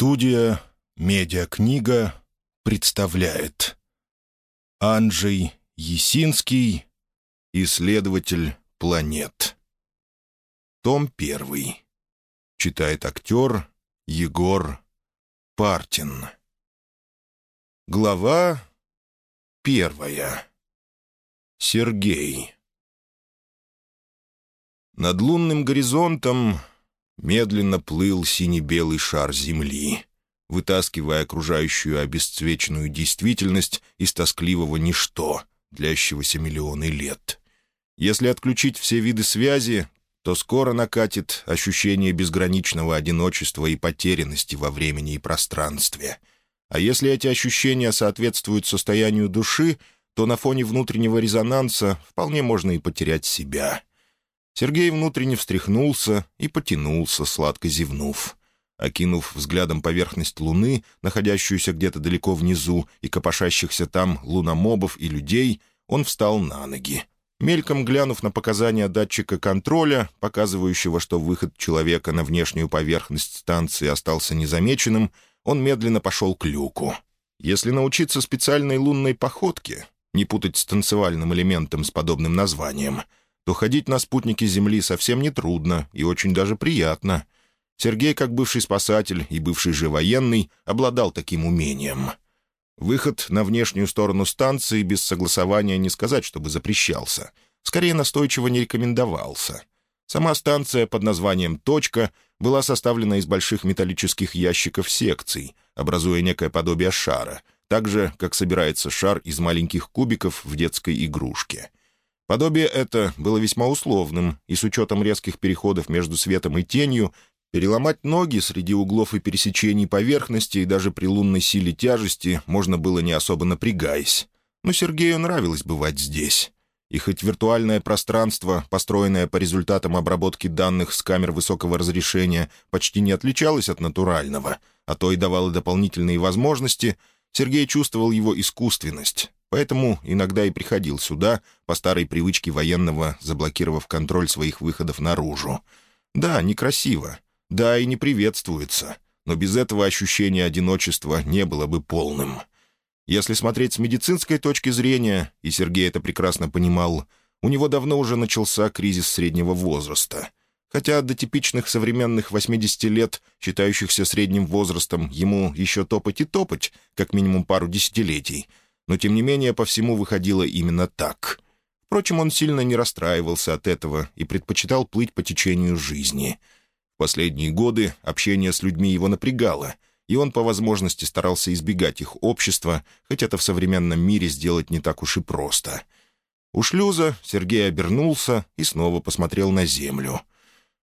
Студия «Медиакнига» представляет Анджей Есинский, исследователь планет. Том первый. Читает актер Егор Партин. Глава первая. Сергей. Над лунным горизонтом медленно плыл сине-белый шар Земли, вытаскивая окружающую обесцвеченную действительность из тоскливого ничто, длящегося миллионы лет. Если отключить все виды связи, то скоро накатит ощущение безграничного одиночества и потерянности во времени и пространстве. А если эти ощущения соответствуют состоянию души, то на фоне внутреннего резонанса вполне можно и потерять себя — Сергей внутренне встряхнулся и потянулся, сладко зевнув. Окинув взглядом поверхность Луны, находящуюся где-то далеко внизу, и копошащихся там луномобов и людей, он встал на ноги. Мельком глянув на показания датчика контроля, показывающего, что выход человека на внешнюю поверхность станции остался незамеченным, он медленно пошел к люку. Если научиться специальной лунной походке, не путать с танцевальным элементом с подобным названием — то ходить на спутнике Земли совсем не трудно и очень даже приятно. Сергей, как бывший спасатель и бывший же военный, обладал таким умением. Выход на внешнюю сторону станции без согласования не сказать, чтобы запрещался. Скорее, настойчиво не рекомендовался. Сама станция под названием «Точка» была составлена из больших металлических ящиков секций, образуя некое подобие шара, так же, как собирается шар из маленьких кубиков в детской игрушке — Подобие это было весьма условным, и с учетом резких переходов между светом и тенью переломать ноги среди углов и пересечений поверхности и даже при лунной силе тяжести можно было не особо напрягаясь. Но Сергею нравилось бывать здесь. И хоть виртуальное пространство, построенное по результатам обработки данных с камер высокого разрешения, почти не отличалось от натурального, а то и давало дополнительные возможности, Сергей чувствовал его искусственность, Поэтому иногда и приходил сюда, по старой привычке военного, заблокировав контроль своих выходов наружу. Да, некрасиво. Да, и не приветствуется. Но без этого ощущения одиночества не было бы полным. Если смотреть с медицинской точки зрения, и Сергей это прекрасно понимал, у него давно уже начался кризис среднего возраста. Хотя до типичных современных 80 лет, считающихся средним возрастом, ему еще топать и топать, как минимум пару десятилетий — но тем не менее по всему выходило именно так. Впрочем, он сильно не расстраивался от этого и предпочитал плыть по течению жизни. В последние годы общение с людьми его напрягало, и он по возможности старался избегать их общества, хоть это в современном мире сделать не так уж и просто. У шлюза Сергей обернулся и снова посмотрел на Землю.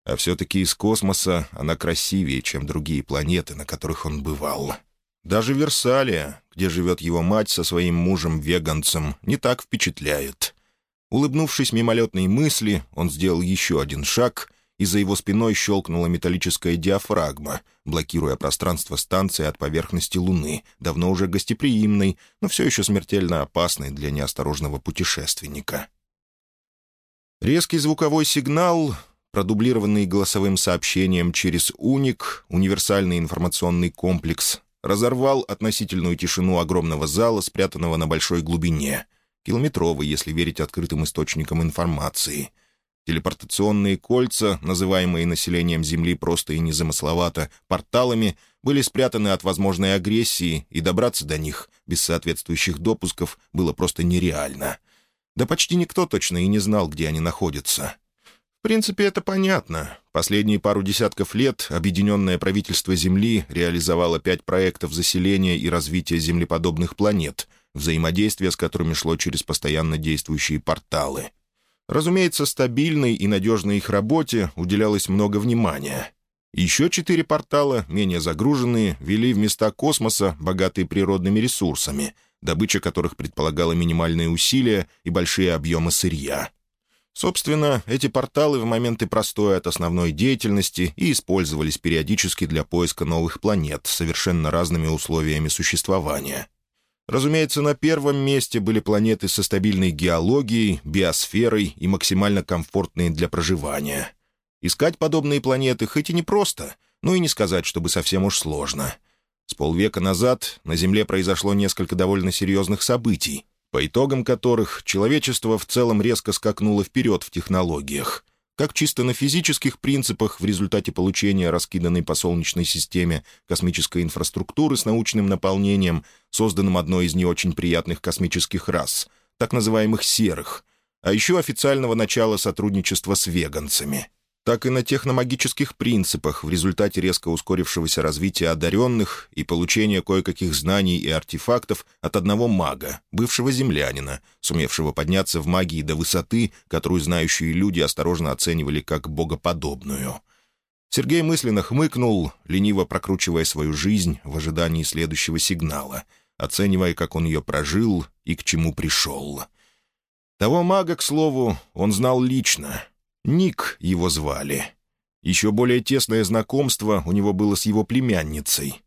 А все-таки из космоса она красивее, чем другие планеты, на которых он бывал. Даже Версалия, где живет его мать со своим мужем-веганцем, не так впечатляет. Улыбнувшись мимолетной мысли, он сделал еще один шаг, и за его спиной щелкнула металлическая диафрагма, блокируя пространство станции от поверхности Луны, давно уже гостеприимной, но все еще смертельно опасной для неосторожного путешественника. Резкий звуковой сигнал, продублированный голосовым сообщением через УНИК, универсальный информационный комплекс, разорвал относительную тишину огромного зала, спрятанного на большой глубине, километровый, если верить открытым источникам информации. Телепортационные кольца, называемые населением Земли просто и незамысловато порталами, были спрятаны от возможной агрессии, и добраться до них без соответствующих допусков было просто нереально. Да почти никто точно и не знал, где они находятся. В принципе, это понятно. Последние пару десятков лет Объединенное правительство Земли реализовало пять проектов заселения и развития землеподобных планет, взаимодействие с которыми шло через постоянно действующие порталы. Разумеется, стабильной и надежной их работе уделялось много внимания. Еще четыре портала, менее загруженные, вели в места космоса, богатые природными ресурсами, добыча которых предполагала минимальные усилия и большие объемы сырья. Собственно, эти порталы в моменты простоя от основной деятельности и использовались периодически для поиска новых планет с совершенно разными условиями существования. Разумеется, на первом месте были планеты со стабильной геологией, биосферой и максимально комфортные для проживания. Искать подобные планеты хоть и непросто, но и не сказать, чтобы совсем уж сложно. С полвека назад на Земле произошло несколько довольно серьезных событий, по итогам которых человечество в целом резко скакнуло вперед в технологиях. Как чисто на физических принципах в результате получения раскиданной по Солнечной системе космической инфраструктуры с научным наполнением, созданным одной из не очень приятных космических рас, так называемых «серых», а еще официального начала сотрудничества с веганцами — так и на техномагических принципах в результате резко ускорившегося развития одаренных и получения кое-каких знаний и артефактов от одного мага, бывшего землянина, сумевшего подняться в магии до высоты, которую знающие люди осторожно оценивали как богоподобную. Сергей мысленно хмыкнул, лениво прокручивая свою жизнь в ожидании следующего сигнала, оценивая, как он ее прожил и к чему пришел. Того мага, к слову, он знал лично — Ник его звали. Еще более тесное знакомство у него было с его племянницей.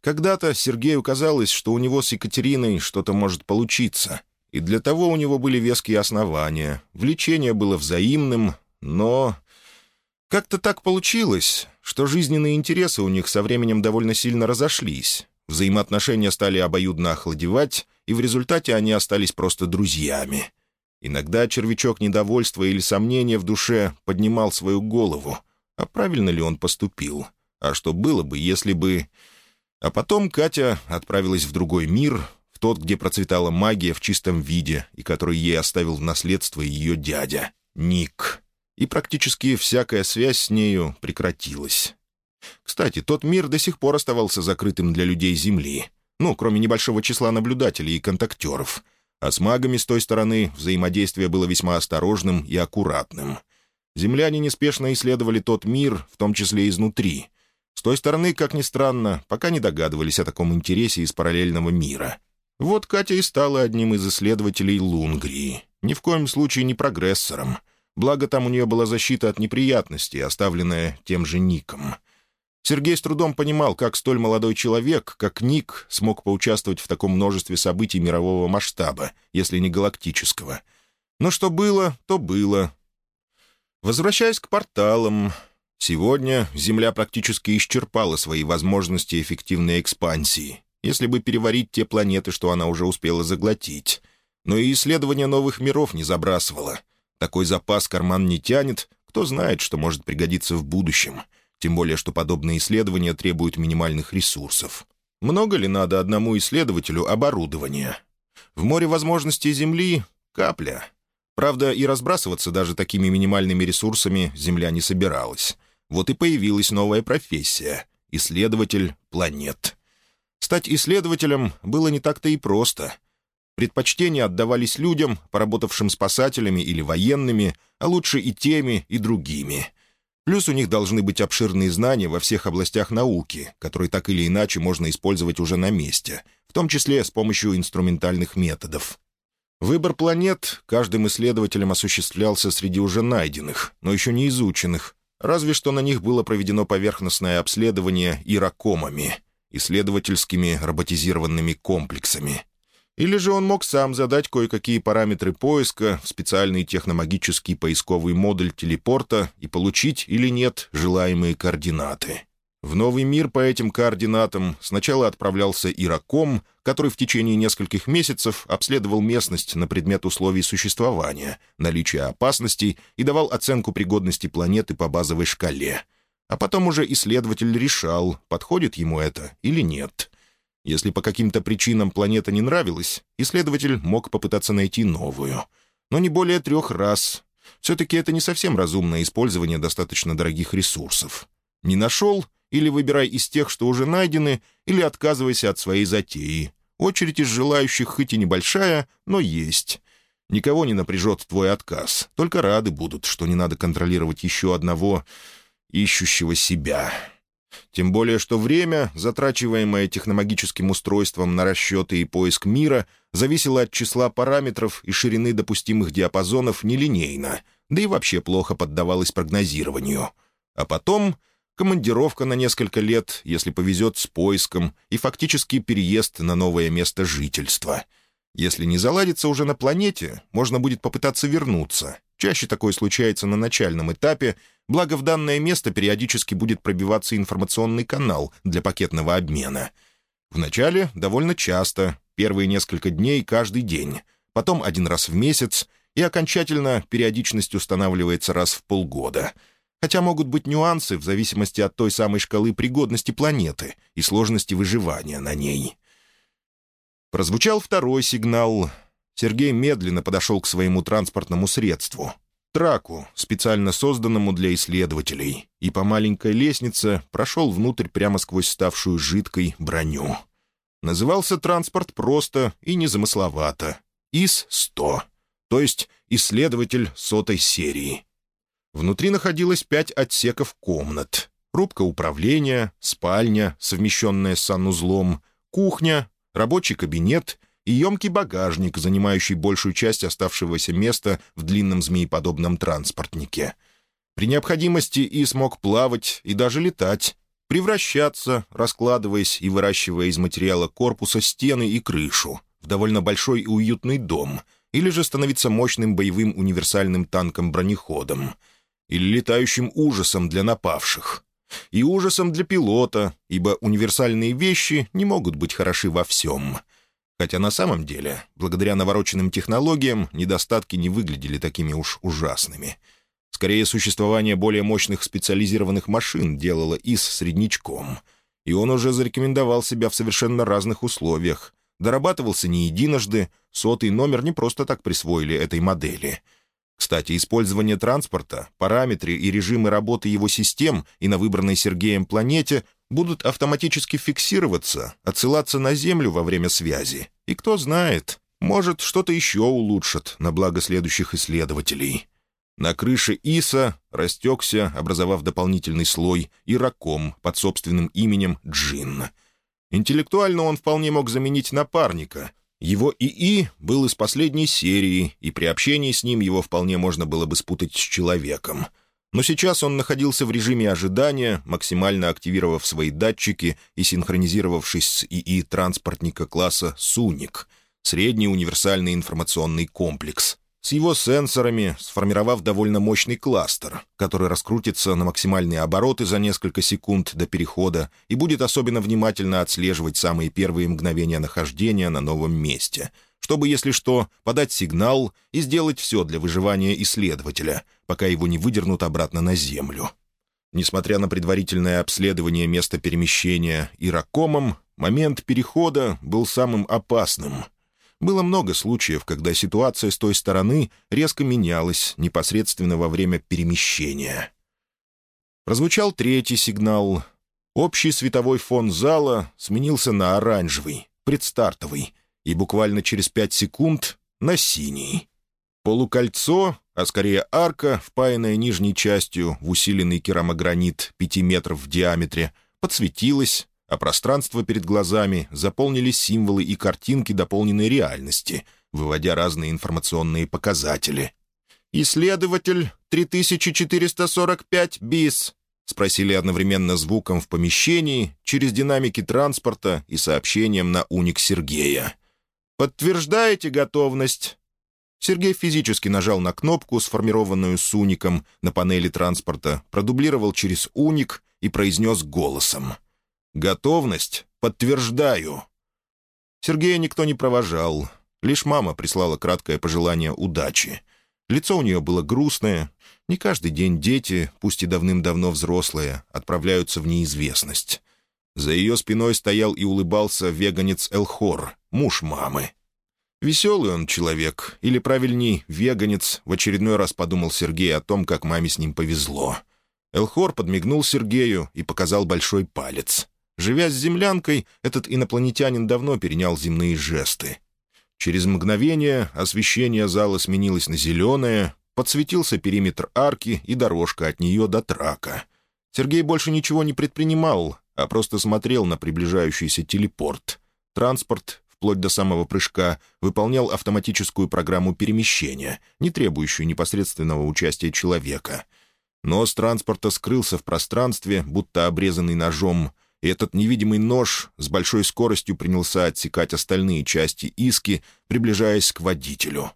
Когда-то Сергею казалось, что у него с Екатериной что-то может получиться, и для того у него были веские основания. Влечение было взаимным, но... Как-то так получилось, что жизненные интересы у них со временем довольно сильно разошлись. Взаимоотношения стали обоюдно охладевать, и в результате они остались просто друзьями — Иногда червячок недовольства или сомнения в душе поднимал свою голову. А правильно ли он поступил? А что было бы, если бы... А потом Катя отправилась в другой мир, в тот, где процветала магия в чистом виде, и который ей оставил в наследство ее дядя, Ник. И практически всякая связь с нею прекратилась. Кстати, тот мир до сих пор оставался закрытым для людей Земли. Ну, кроме небольшого числа наблюдателей и контактеров — а с магами с той стороны взаимодействие было весьма осторожным и аккуратным. Земляне неспешно исследовали тот мир, в том числе изнутри. С той стороны, как ни странно, пока не догадывались о таком интересе из параллельного мира. Вот Катя и стала одним из исследователей Лунгрии. Ни в коем случае не прогрессором. Благо, там у нее была защита от неприятностей, оставленная тем же Ником. Сергей с трудом понимал, как столь молодой человек, как Ник, смог поучаствовать в таком множестве событий мирового масштаба, если не галактического. Но что было, то было. Возвращаясь к порталам, сегодня Земля практически исчерпала свои возможности эффективной экспансии, если бы переварить те планеты, что она уже успела заглотить. Но и исследование новых миров не забрасывало. Такой запас карман не тянет, кто знает, что может пригодиться в будущем — тем более что подобные исследования требуют минимальных ресурсов. Много ли надо одному исследователю оборудования? В море возможностей Земли — капля. Правда, и разбрасываться даже такими минимальными ресурсами Земля не собиралась. Вот и появилась новая профессия — исследователь планет. Стать исследователем было не так-то и просто. Предпочтения отдавались людям, поработавшим спасателями или военными, а лучше и теми, и другими. Плюс у них должны быть обширные знания во всех областях науки, которые так или иначе можно использовать уже на месте, в том числе с помощью инструментальных методов. Выбор планет каждым исследователем осуществлялся среди уже найденных, но еще не изученных, разве что на них было проведено поверхностное обследование иракомами, исследовательскими роботизированными комплексами. Или же он мог сам задать кое-какие параметры поиска в специальный техномагический поисковый модуль телепорта и получить или нет желаемые координаты. В новый мир по этим координатам сначала отправлялся Ираком, который в течение нескольких месяцев обследовал местность на предмет условий существования, наличия опасностей и давал оценку пригодности планеты по базовой шкале. А потом уже исследователь решал, подходит ему это или нет — если по каким-то причинам планета не нравилась, исследователь мог попытаться найти новую. Но не более трех раз. Все-таки это не совсем разумное использование достаточно дорогих ресурсов. Не нашел — или выбирай из тех, что уже найдены, или отказывайся от своей затеи. Очередь из желающих хоть и небольшая, но есть. Никого не напряжет твой отказ, только рады будут, что не надо контролировать еще одного ищущего себя». Тем более, что время, затрачиваемое техномагическим устройством на расчеты и поиск мира, зависело от числа параметров и ширины допустимых диапазонов нелинейно, да и вообще плохо поддавалось прогнозированию. А потом командировка на несколько лет, если повезет с поиском, и фактически переезд на новое место жительства. Если не заладится уже на планете, можно будет попытаться вернуться. Чаще такое случается на начальном этапе, Благо, в данное место периодически будет пробиваться информационный канал для пакетного обмена. Вначале довольно часто, первые несколько дней каждый день, потом один раз в месяц, и окончательно периодичность устанавливается раз в полгода. Хотя могут быть нюансы в зависимости от той самой шкалы пригодности планеты и сложности выживания на ней. Прозвучал второй сигнал. Сергей медленно подошел к своему транспортному средству. Траку, специально созданному для исследователей, и по маленькой лестнице прошел внутрь прямо сквозь ставшую жидкой броню. Назывался транспорт просто и незамысловато. ИС-100, то есть исследователь сотой серии. Внутри находилось пять отсеков комнат. Рубка управления, спальня, совмещенная с санузлом, кухня, рабочий кабинет и емкий багажник, занимающий большую часть оставшегося места в длинном змееподобном транспортнике. При необходимости И смог плавать и даже летать, превращаться, раскладываясь и выращивая из материала корпуса стены и крышу в довольно большой и уютный дом, или же становиться мощным боевым универсальным танком-бронеходом, или летающим ужасом для напавших, и ужасом для пилота, ибо универсальные вещи не могут быть хороши во всем. Хотя на самом деле, благодаря навороченным технологиям, недостатки не выглядели такими уж ужасными. Скорее, существование более мощных специализированных машин делало ИС среднячком. И он уже зарекомендовал себя в совершенно разных условиях. Дорабатывался не единожды, сотый номер не просто так присвоили этой модели — кстати, использование транспорта, параметры и режимы работы его систем и на выбранной Сергеем планете будут автоматически фиксироваться, отсылаться на Землю во время связи. И кто знает, может, что-то еще улучшат на благо следующих исследователей. На крыше Иса растекся, образовав дополнительный слой, ираком под собственным именем Джин. Интеллектуально он вполне мог заменить напарника — его ИИ был из последней серии, и при общении с ним его вполне можно было бы спутать с человеком. Но сейчас он находился в режиме ожидания, максимально активировав свои датчики и синхронизировавшись с ИИ транспортника класса «Суник» — средний универсальный информационный комплекс — с его сенсорами, сформировав довольно мощный кластер, который раскрутится на максимальные обороты за несколько секунд до перехода и будет особенно внимательно отслеживать самые первые мгновения нахождения на новом месте, чтобы, если что, подать сигнал и сделать все для выживания исследователя, пока его не выдернут обратно на Землю. Несмотря на предварительное обследование места перемещения Иракомом, момент перехода был самым опасным — было много случаев, когда ситуация с той стороны резко менялась непосредственно во время перемещения. Прозвучал третий сигнал. Общий световой фон зала сменился на оранжевый, предстартовый, и буквально через пять секунд — на синий. Полукольцо, а скорее арка, впаянная нижней частью в усиленный керамогранит пяти метров в диаметре, подсветилась, а пространство перед глазами заполнили символы и картинки дополненной реальности, выводя разные информационные показатели. «Исследователь 3445 БИС», — спросили одновременно звуком в помещении, через динамики транспорта и сообщением на уник Сергея. «Подтверждаете готовность?» Сергей физически нажал на кнопку, сформированную с уником на панели транспорта, продублировал через уник и произнес голосом. «Готовность? Подтверждаю». Сергея никто не провожал. Лишь мама прислала краткое пожелание удачи. Лицо у нее было грустное. Не каждый день дети, пусть и давным-давно взрослые, отправляются в неизвестность. За ее спиной стоял и улыбался веганец Элхор, муж мамы. Веселый он человек, или, правильней, веганец, в очередной раз подумал Сергей о том, как маме с ним повезло. Элхор подмигнул Сергею и показал большой палец. Живя с землянкой, этот инопланетянин давно перенял земные жесты. Через мгновение освещение зала сменилось на зеленое, подсветился периметр арки и дорожка от нее до трака. Сергей больше ничего не предпринимал, а просто смотрел на приближающийся телепорт. Транспорт, вплоть до самого прыжка, выполнял автоматическую программу перемещения, не требующую непосредственного участия человека. Нос транспорта скрылся в пространстве, будто обрезанный ножом, и этот невидимый нож с большой скоростью принялся отсекать остальные части иски, приближаясь к водителю.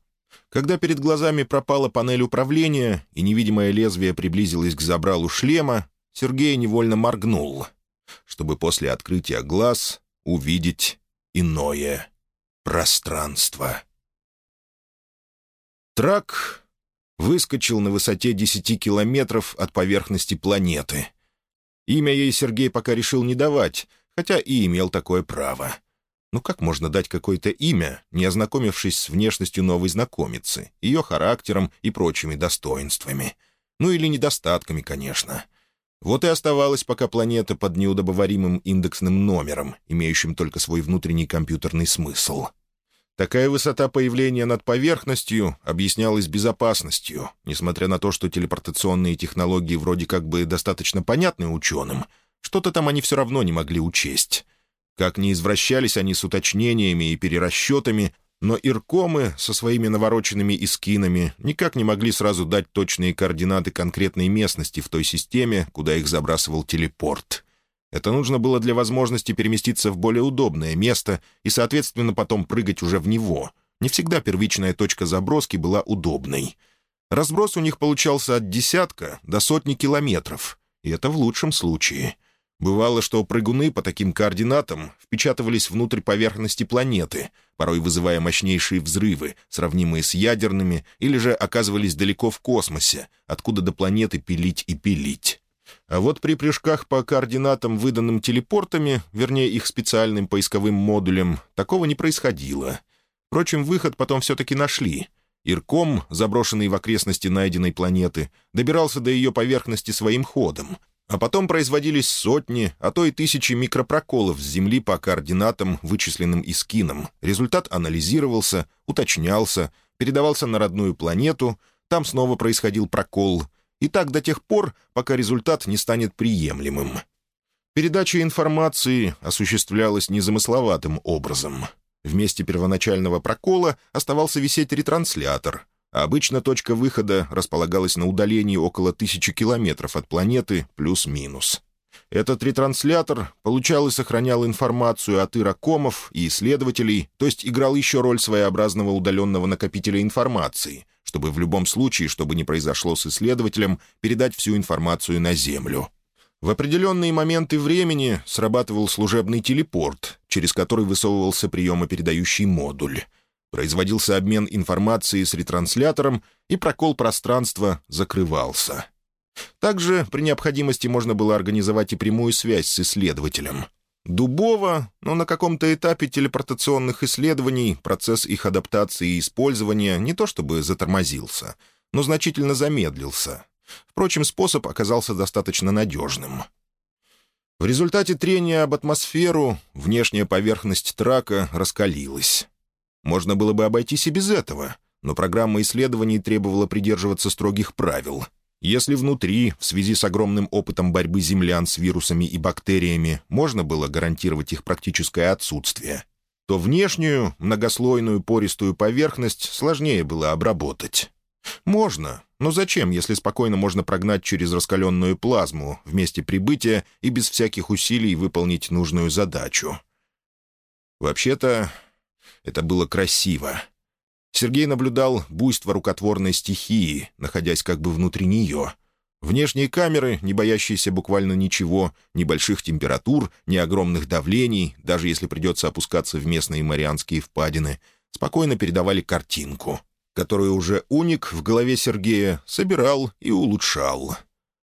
Когда перед глазами пропала панель управления и невидимое лезвие приблизилось к забралу шлема, Сергей невольно моргнул, чтобы после открытия глаз увидеть иное пространство. Трак выскочил на высоте 10 километров от поверхности планеты. Имя ей Сергей пока решил не давать, хотя и имел такое право. Ну как можно дать какое-то имя, не ознакомившись с внешностью новой знакомицы, ее характером и прочими достоинствами? Ну или недостатками, конечно. Вот и оставалась пока планета под неудобоваримым индексным номером, имеющим только свой внутренний компьютерный смысл. Такая высота появления над поверхностью объяснялась безопасностью, несмотря на то, что телепортационные технологии вроде как бы достаточно понятны ученым, что-то там они все равно не могли учесть. Как ни извращались они с уточнениями и перерасчетами, но иркомы со своими навороченными искинами никак не могли сразу дать точные координаты конкретной местности в той системе, куда их забрасывал телепорт. Это нужно было для возможности переместиться в более удобное место и, соответственно, потом прыгать уже в него. Не всегда первичная точка заброски была удобной. Разброс у них получался от десятка до сотни километров, и это в лучшем случае. Бывало, что прыгуны по таким координатам впечатывались внутрь поверхности планеты, порой вызывая мощнейшие взрывы, сравнимые с ядерными, или же оказывались далеко в космосе, откуда до планеты пилить и пилить. А вот при прыжках по координатам, выданным телепортами, вернее их специальным поисковым модулем, такого не происходило. Впрочем, выход потом все-таки нашли. Ирком, заброшенный в окрестности найденной планеты, добирался до ее поверхности своим ходом, а потом производились сотни, а то и тысячи микропроколов с Земли по координатам, вычисленным Искином. Результат анализировался, уточнялся, передавался на родную планету, там снова происходил прокол — и так до тех пор, пока результат не станет приемлемым. Передача информации осуществлялась незамысловатым образом. Вместе первоначального прокола оставался висеть ретранслятор, обычно точка выхода располагалась на удалении около тысячи километров от планеты плюс-минус. Этот ретранслятор получал и сохранял информацию от иракомов и исследователей, то есть играл еще роль своеобразного удаленного накопителя информации — чтобы в любом случае, что бы ни произошло с исследователем, передать всю информацию на Землю. В определенные моменты времени срабатывал служебный телепорт, через который высовывался приемопередающий модуль. Производился обмен информацией с ретранслятором, и прокол пространства закрывался. Также при необходимости можно было организовать и прямую связь с исследователем — Дубово, но на каком-то этапе телепортационных исследований процесс их адаптации и использования не то чтобы затормозился, но значительно замедлился. Впрочем, способ оказался достаточно надежным. В результате трения об атмосферу внешняя поверхность трака раскалилась. Можно было бы обойтись и без этого, но программа исследований требовала придерживаться строгих правил — если внутри, в связи с огромным опытом борьбы землян с вирусами и бактериями, можно было гарантировать их практическое отсутствие, то внешнюю, многослойную пористую поверхность сложнее было обработать. Можно, но зачем, если спокойно можно прогнать через раскаленную плазму в месте прибытия и без всяких усилий выполнить нужную задачу? Вообще-то, это было красиво. Сергей наблюдал буйство рукотворной стихии, находясь как бы внутри нее. Внешние камеры, не боящиеся буквально ничего, ни больших температур, ни огромных давлений, даже если придется опускаться в местные марианские впадины, спокойно передавали картинку, которую уже уник в голове Сергея собирал и улучшал.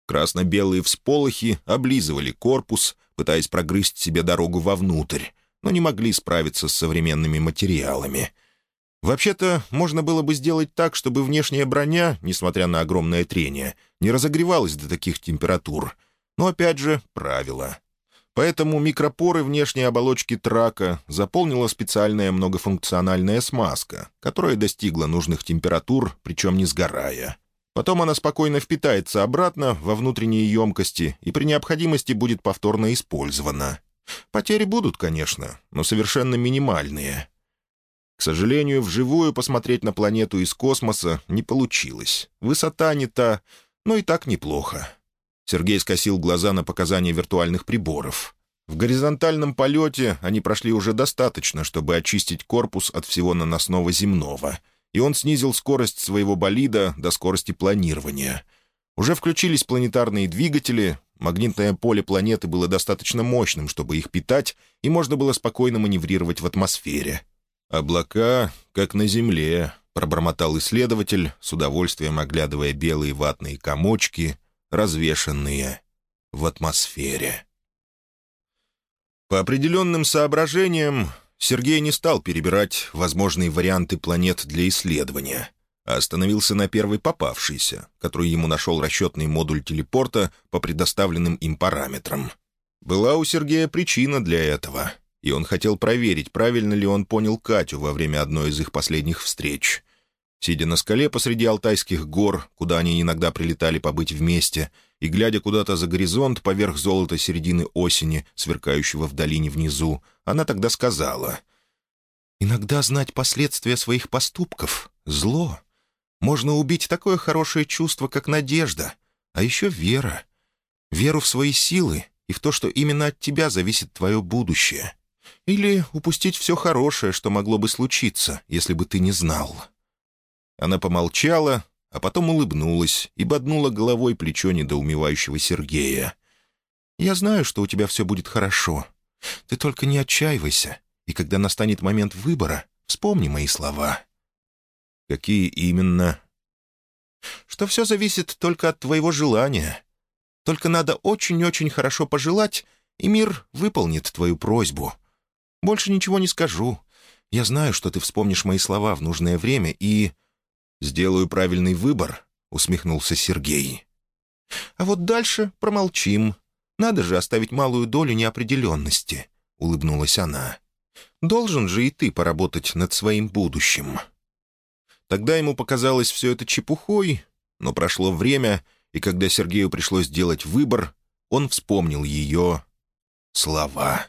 Красно-белые всполохи облизывали корпус, пытаясь прогрызть себе дорогу вовнутрь, но не могли справиться с современными материалами — Вообще-то, можно было бы сделать так, чтобы внешняя броня, несмотря на огромное трение, не разогревалась до таких температур. Но опять же, правило. Поэтому микропоры внешней оболочки трака заполнила специальная многофункциональная смазка, которая достигла нужных температур, причем не сгорая. Потом она спокойно впитается обратно во внутренние емкости и при необходимости будет повторно использована. Потери будут, конечно, но совершенно минимальные — к сожалению, вживую посмотреть на планету из космоса не получилось. Высота не та, но и так неплохо. Сергей скосил глаза на показания виртуальных приборов. В горизонтальном полете они прошли уже достаточно, чтобы очистить корпус от всего наносного земного, и он снизил скорость своего болида до скорости планирования. Уже включились планетарные двигатели, магнитное поле планеты было достаточно мощным, чтобы их питать, и можно было спокойно маневрировать в атмосфере. «Облака, как на Земле», — пробормотал исследователь, с удовольствием оглядывая белые ватные комочки, развешанные в атмосфере. По определенным соображениям Сергей не стал перебирать возможные варианты планет для исследования, а остановился на первой попавшейся, которую ему нашел расчетный модуль телепорта по предоставленным им параметрам. Была у Сергея причина для этого, и он хотел проверить, правильно ли он понял Катю во время одной из их последних встреч. Сидя на скале посреди Алтайских гор, куда они иногда прилетали побыть вместе — и, глядя куда-то за горизонт, поверх золота середины осени, сверкающего в долине внизу, она тогда сказала, «Иногда знать последствия своих поступков — зло. Можно убить такое хорошее чувство, как надежда, а еще вера. Веру в свои силы и в то, что именно от тебя зависит твое будущее. Или упустить все хорошее, что могло бы случиться, если бы ты не знал». Она помолчала, а потом улыбнулась и боднула головой плечо недоумевающего Сергея. «Я знаю, что у тебя все будет хорошо. Ты только не отчаивайся, и когда настанет момент выбора, вспомни мои слова». «Какие именно?» «Что все зависит только от твоего желания. Только надо очень-очень хорошо пожелать, и мир выполнит твою просьбу. Больше ничего не скажу. Я знаю, что ты вспомнишь мои слова в нужное время и...» «Сделаю правильный выбор», — усмехнулся Сергей. «А вот дальше промолчим. Надо же оставить малую долю неопределенности», — улыбнулась она. «Должен же и ты поработать над своим будущим». Тогда ему показалось все это чепухой, но прошло время, и когда Сергею пришлось сделать выбор, он вспомнил ее слова.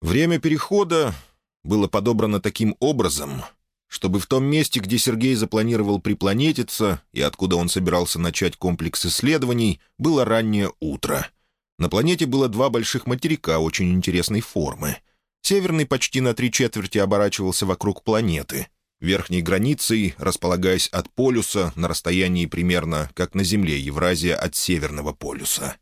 Время перехода было подобрано таким образом — чтобы в том месте, где Сергей запланировал припланетиться и откуда он собирался начать комплекс исследований, было раннее утро. На планете было два больших материка очень интересной формы. Северный почти на три четверти оборачивался вокруг планеты, верхней границей, располагаясь от полюса на расстоянии примерно, как на Земле Евразия от Северного полюса.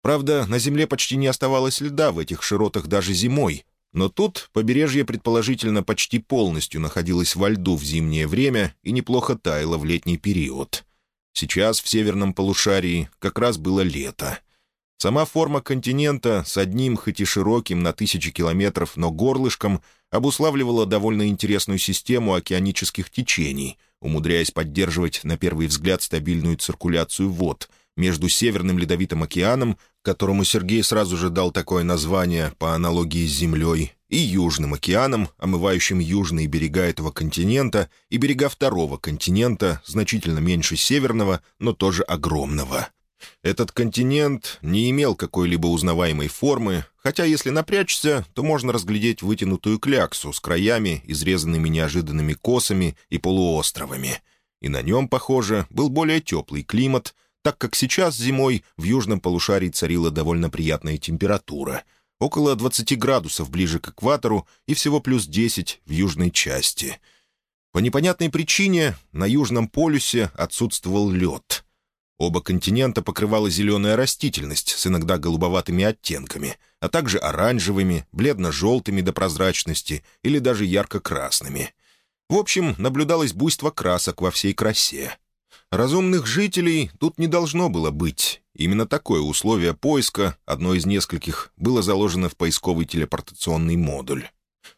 Правда, на Земле почти не оставалось льда в этих широтах даже зимой, но тут побережье, предположительно, почти полностью находилось во льду в зимнее время и неплохо таяло в летний период. Сейчас в северном полушарии как раз было лето. Сама форма континента с одним, хоть и широким, на тысячи километров, но горлышком, обуславливала довольно интересную систему океанических течений, умудряясь поддерживать, на первый взгляд, стабильную циркуляцию вод — между Северным Ледовитым океаном, которому Сергей сразу же дал такое название по аналогии с Землей, и Южным океаном, омывающим южные берега этого континента и берега второго континента, значительно меньше Северного, но тоже огромного. Этот континент не имел какой-либо узнаваемой формы, хотя если напрячься, то можно разглядеть вытянутую кляксу с краями, изрезанными неожиданными косами и полуостровами. И на нем, похоже, был более теплый климат — так как сейчас зимой в южном полушарии царила довольно приятная температура, около 20 градусов ближе к экватору и всего плюс 10 в южной части. По непонятной причине на Южном полюсе отсутствовал лед. Оба континента покрывала зеленая растительность с иногда голубоватыми оттенками, а также оранжевыми, бледно-желтыми до прозрачности или даже ярко-красными. В общем, наблюдалось буйство красок во всей красе — Разумных жителей тут не должно было быть. Именно такое условие поиска, одно из нескольких, было заложено в поисковый телепортационный модуль.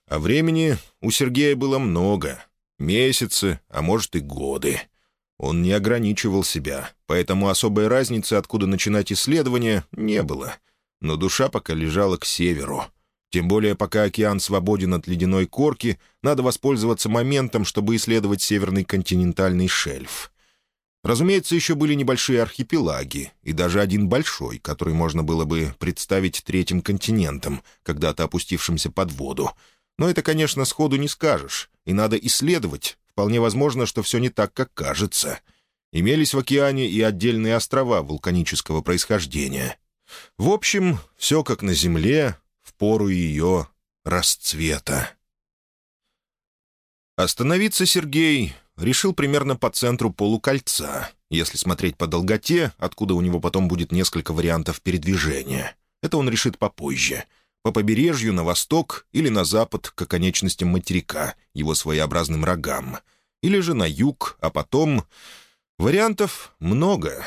А времени у Сергея было много. Месяцы, а может и годы. Он не ограничивал себя, поэтому особой разницы, откуда начинать исследование, не было. Но душа пока лежала к северу. Тем более, пока океан свободен от ледяной корки, надо воспользоваться моментом, чтобы исследовать северный континентальный шельф. Разумеется, еще были небольшие архипелаги, и даже один большой, который можно было бы представить третьим континентом, когда-то опустившимся под воду. Но это, конечно, сходу не скажешь, и надо исследовать. Вполне возможно, что все не так, как кажется. Имелись в океане и отдельные острова вулканического происхождения. В общем, все как на Земле, в пору ее расцвета. Остановиться Сергей решил примерно по центру полукольца, если смотреть по долготе, откуда у него потом будет несколько вариантов передвижения. Это он решит попозже. По побережью, на восток или на запад, к оконечностям материка, его своеобразным рогам. Или же на юг, а потом... Вариантов много.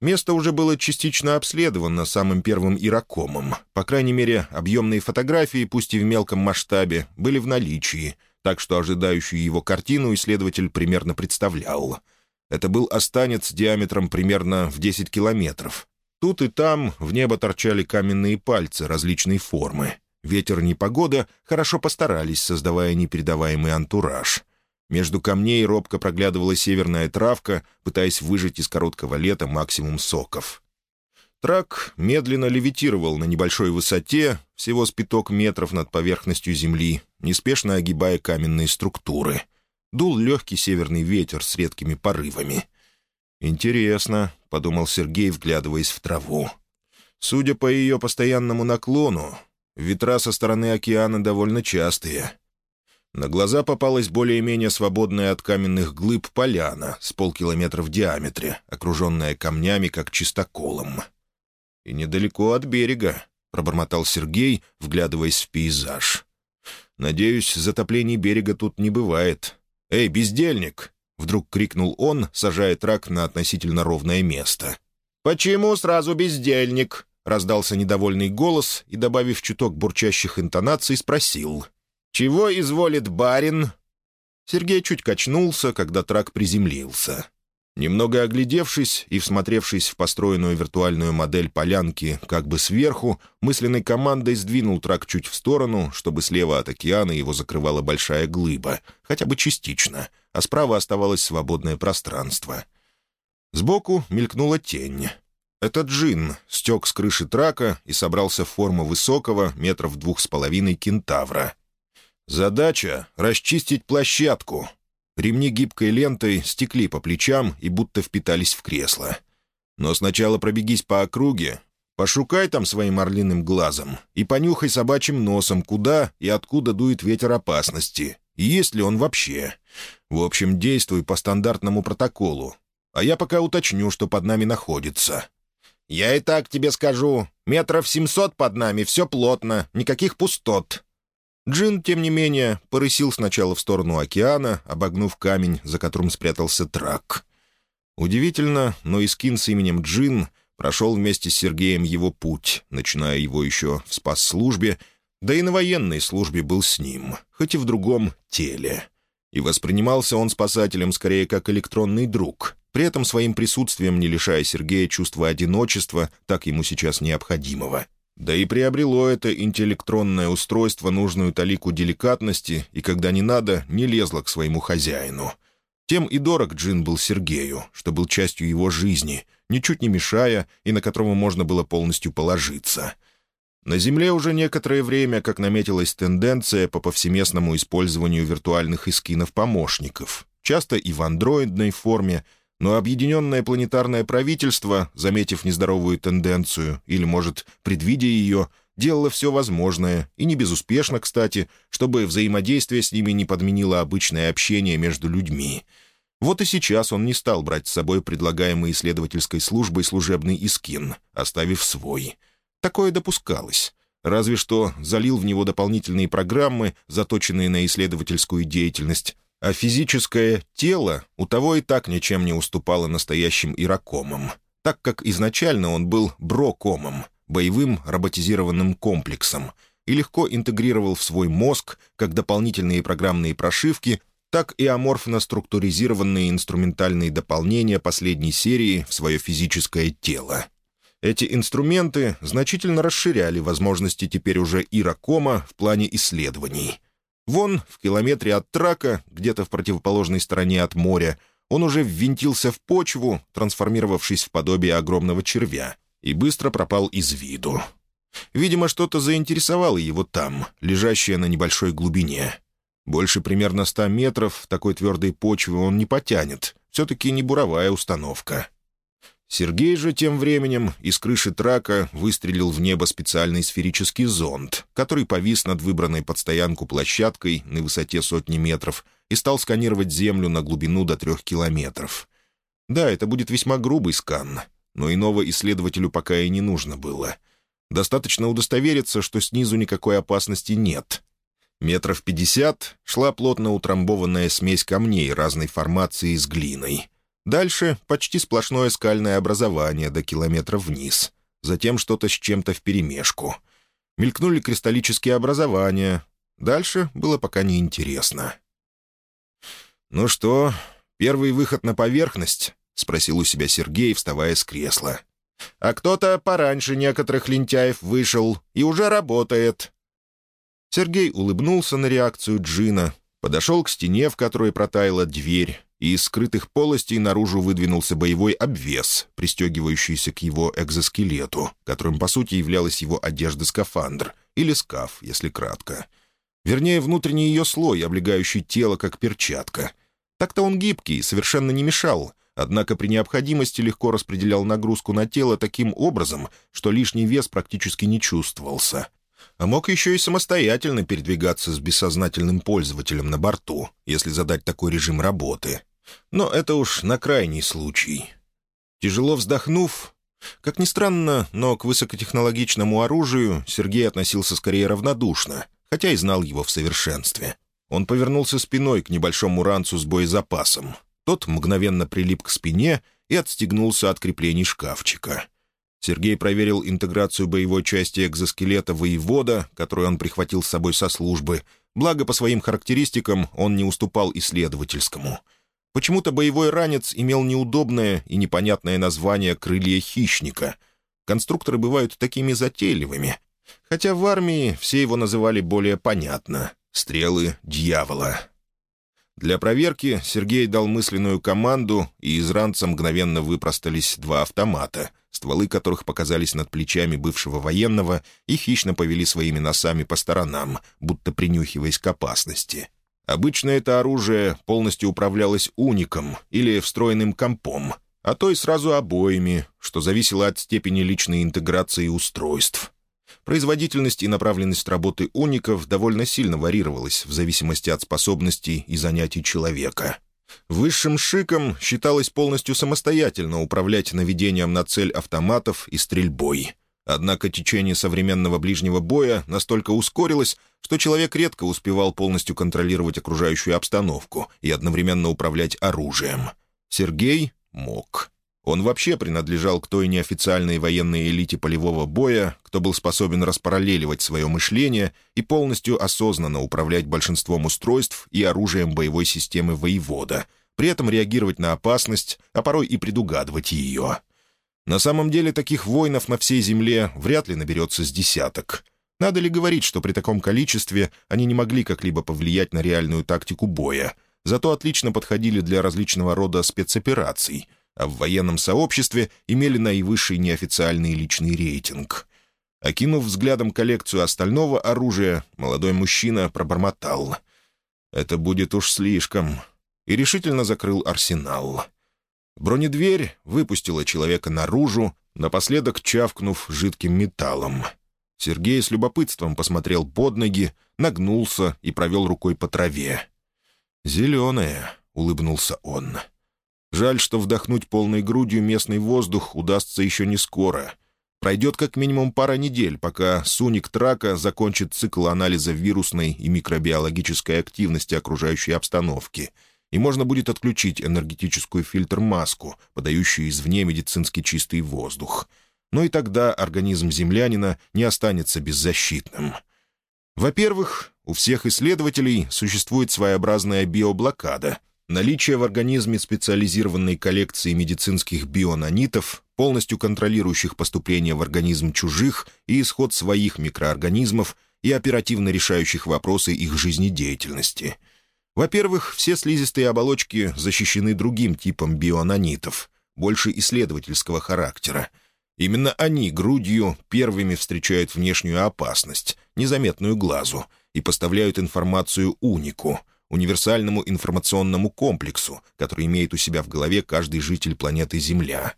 Место уже было частично обследовано самым первым иракомом. По крайней мере, объемные фотографии, пусть и в мелком масштабе, были в наличии, так что ожидающую его картину исследователь примерно представлял. Это был останец диаметром примерно в 10 километров. Тут и там в небо торчали каменные пальцы различной формы. Ветер и непогода хорошо постарались, создавая непередаваемый антураж. Между камней робко проглядывала северная травка, пытаясь выжать из короткого лета максимум соков. Трак медленно левитировал на небольшой высоте, всего с пяток метров над поверхностью земли, неспешно огибая каменные структуры. Дул легкий северный ветер с редкими порывами. «Интересно», — подумал Сергей, вглядываясь в траву. «Судя по ее постоянному наклону, ветра со стороны океана довольно частые. На глаза попалась более-менее свободная от каменных глыб поляна с полкилометра в диаметре, окруженная камнями, как чистоколом. «И недалеко от берега», — пробормотал Сергей, вглядываясь в пейзаж. «Надеюсь, затоплений берега тут не бывает. Эй, бездельник!» — вдруг крикнул он, сажая трак на относительно ровное место. «Почему сразу бездельник?» — раздался недовольный голос и, добавив чуток бурчащих интонаций, спросил — «Чего изволит барин?» Сергей чуть качнулся, когда трак приземлился. Немного оглядевшись и всмотревшись в построенную виртуальную модель полянки как бы сверху, мысленной командой сдвинул трак чуть в сторону, чтобы слева от океана его закрывала большая глыба, хотя бы частично, а справа оставалось свободное пространство. Сбоку мелькнула тень. Это джин стек с крыши трака и собрался в форму высокого, метров двух с половиной кентавра. Задача — расчистить площадку. Ремни гибкой лентой стекли по плечам и будто впитались в кресло. Но сначала пробегись по округе, пошукай там своим орлиным глазом и понюхай собачьим носом, куда и откуда дует ветер опасности, есть ли он вообще. В общем, действуй по стандартному протоколу. А я пока уточню, что под нами находится. «Я и так тебе скажу. Метров семьсот под нами, все плотно, никаких пустот», Джин, тем не менее, порысил сначала в сторону океана, обогнув камень, за которым спрятался трак. Удивительно, но Искин с именем Джин прошел вместе с Сергеем его путь, начиная его еще в спас-службе, да и на военной службе был с ним, хоть и в другом теле. И воспринимался он спасателем скорее как электронный друг, при этом своим присутствием не лишая Сергея чувства одиночества, так ему сейчас необходимого — да и приобрело это интеллектронное устройство нужную талику деликатности и, когда не надо, не лезло к своему хозяину. Тем и дорог Джин был Сергею, что был частью его жизни, ничуть не мешая и на которого можно было полностью положиться. На Земле уже некоторое время, как наметилась тенденция по повсеместному использованию виртуальных эскинов-помощников, часто и в андроидной форме — но объединенное планетарное правительство, заметив нездоровую тенденцию, или, может, предвидя ее, делало все возможное, и не безуспешно, кстати, чтобы взаимодействие с ними не подменило обычное общение между людьми. Вот и сейчас он не стал брать с собой предлагаемый исследовательской службой служебный искин, оставив свой. Такое допускалось. Разве что залил в него дополнительные программы, заточенные на исследовательскую деятельность, а физическое тело у того и так ничем не уступало настоящим иракомам, так как изначально он был брокомом, боевым роботизированным комплексом, и легко интегрировал в свой мозг как дополнительные программные прошивки, так и аморфно структуризированные инструментальные дополнения последней серии в свое физическое тело. Эти инструменты значительно расширяли возможности теперь уже Иракома в плане исследований — Вон, в километре от трака, где-то в противоположной стороне от моря, он уже ввинтился в почву, трансформировавшись в подобие огромного червя, и быстро пропал из виду. Видимо, что-то заинтересовало его там, лежащее на небольшой глубине. Больше примерно ста метров такой твердой почвы он не потянет. Все-таки не буровая установка. Сергей же тем временем из крыши трака выстрелил в небо специальный сферический зонд, который повис над выбранной под стоянку площадкой на высоте сотни метров и стал сканировать Землю на глубину до трех километров. Да, это будет весьма грубый скан, но иного исследователю пока и не нужно было. Достаточно удостовериться, что снизу никакой опасности нет. Метров пятьдесят шла плотно утрамбованная смесь камней разной формации с глиной. Дальше почти сплошное скальное образование до километра вниз. Затем что-то с чем-то вперемешку. Мелькнули кристаллические образования. Дальше было пока неинтересно. «Ну что, первый выход на поверхность?» — спросил у себя Сергей, вставая с кресла. «А кто-то пораньше некоторых лентяев вышел и уже работает». Сергей улыбнулся на реакцию Джина, подошел к стене, в которой протаяла дверь, и из скрытых полостей наружу выдвинулся боевой обвес, пристегивающийся к его экзоскелету, которым, по сути, являлась его одежда-скафандр, или скаф, если кратко. Вернее, внутренний ее слой, облегающий тело, как перчатка. Так-то он гибкий, совершенно не мешал, однако при необходимости легко распределял нагрузку на тело таким образом, что лишний вес практически не чувствовался а мог еще и самостоятельно передвигаться с бессознательным пользователем на борту, если задать такой режим работы. Но это уж на крайний случай. Тяжело вздохнув, как ни странно, но к высокотехнологичному оружию Сергей относился скорее равнодушно, хотя и знал его в совершенстве. Он повернулся спиной к небольшому ранцу с боезапасом. Тот мгновенно прилип к спине и отстегнулся от креплений шкафчика — Сергей проверил интеграцию боевой части экзоскелета «Воевода», которую он прихватил с собой со службы, благо по своим характеристикам он не уступал исследовательскому. Почему-то боевой ранец имел неудобное и непонятное название «крылья хищника». Конструкторы бывают такими затейливыми, хотя в армии все его называли более понятно — «стрелы дьявола». Для проверки Сергей дал мысленную команду, и из ранца мгновенно выпростались два автомата, стволы которых показались над плечами бывшего военного и хищно повели своими носами по сторонам, будто принюхиваясь к опасности. Обычно это оружие полностью управлялось уником или встроенным компом, а то и сразу обоими, что зависело от степени личной интеграции устройств. Производительность и направленность работы уников довольно сильно варьировалась в зависимости от способностей и занятий человека — Высшим шиком считалось полностью самостоятельно управлять наведением на цель автоматов и стрельбой. Однако течение современного ближнего боя настолько ускорилось, что человек редко успевал полностью контролировать окружающую обстановку и одновременно управлять оружием. Сергей мог. Он вообще принадлежал к той неофициальной военной элите полевого боя, кто был способен распараллеливать свое мышление и полностью осознанно управлять большинством устройств и оружием боевой системы воевода, при этом реагировать на опасность, а порой и предугадывать ее. На самом деле таких воинов на всей земле вряд ли наберется с десяток. Надо ли говорить, что при таком количестве они не могли как-либо повлиять на реальную тактику боя, зато отлично подходили для различного рода спецопераций — а в военном сообществе имели наивысший неофициальный личный рейтинг. Окинув взглядом коллекцию остального оружия, молодой мужчина пробормотал. «Это будет уж слишком», и решительно закрыл арсенал. Бронедверь выпустила человека наружу, напоследок чавкнув жидким металлом. Сергей с любопытством посмотрел под ноги, нагнулся и провел рукой по траве. «Зеленая», — улыбнулся он. Жаль, что вдохнуть полной грудью местный воздух удастся еще не скоро. Пройдет как минимум пара недель, пока суник трака закончит цикл анализа вирусной и микробиологической активности окружающей обстановки, и можно будет отключить энергетическую фильтр-маску, подающую извне медицински чистый воздух. Но и тогда организм землянина не останется беззащитным. Во-первых, у всех исследователей существует своеобразная биоблокада — Наличие в организме специализированной коллекции медицинских бионанитов, полностью контролирующих поступление в организм чужих и исход своих микроорганизмов и оперативно решающих вопросы их жизнедеятельности. Во-первых, все слизистые оболочки защищены другим типом бионанитов, больше исследовательского характера. Именно они грудью первыми встречают внешнюю опасность, незаметную глазу, и поставляют информацию унику — универсальному информационному комплексу, который имеет у себя в голове каждый житель планеты Земля.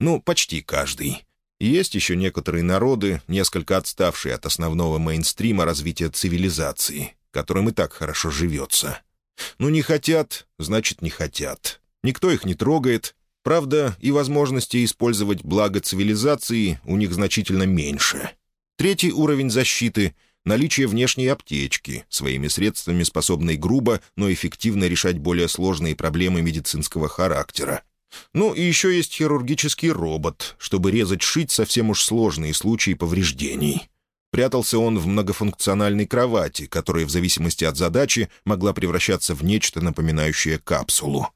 Ну, почти каждый. Есть еще некоторые народы, несколько отставшие от основного мейнстрима развития цивилизации, которым и так хорошо живется. Ну, не хотят, значит, не хотят. Никто их не трогает. Правда, и возможности использовать благо цивилизации у них значительно меньше. Третий уровень защиты — наличие внешней аптечки, своими средствами способной грубо, но эффективно решать более сложные проблемы медицинского характера. Ну и еще есть хирургический робот, чтобы резать-шить совсем уж сложные случаи повреждений. Прятался он в многофункциональной кровати, которая в зависимости от задачи могла превращаться в нечто напоминающее капсулу.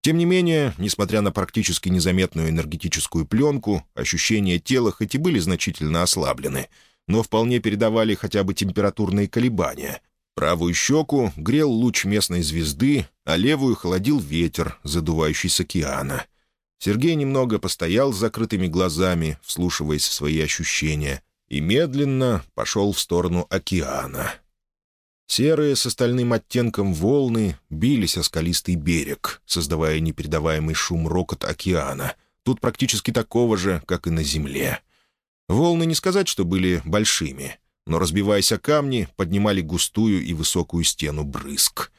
Тем не менее, несмотря на практически незаметную энергетическую пленку, ощущения тела хоть и были значительно ослаблены, но вполне передавали хотя бы температурные колебания. Правую щеку грел луч местной звезды, а левую холодил ветер, задувающий с океана. Сергей немного постоял с закрытыми глазами, вслушиваясь в свои ощущения, и медленно пошел в сторону океана. Серые с остальным оттенком волны бились о скалистый берег, создавая непередаваемый шум рокот океана, тут практически такого же, как и на земле. Волны не сказать, что были большими, но, разбиваясь о камни, поднимали густую и высокую стену брызг.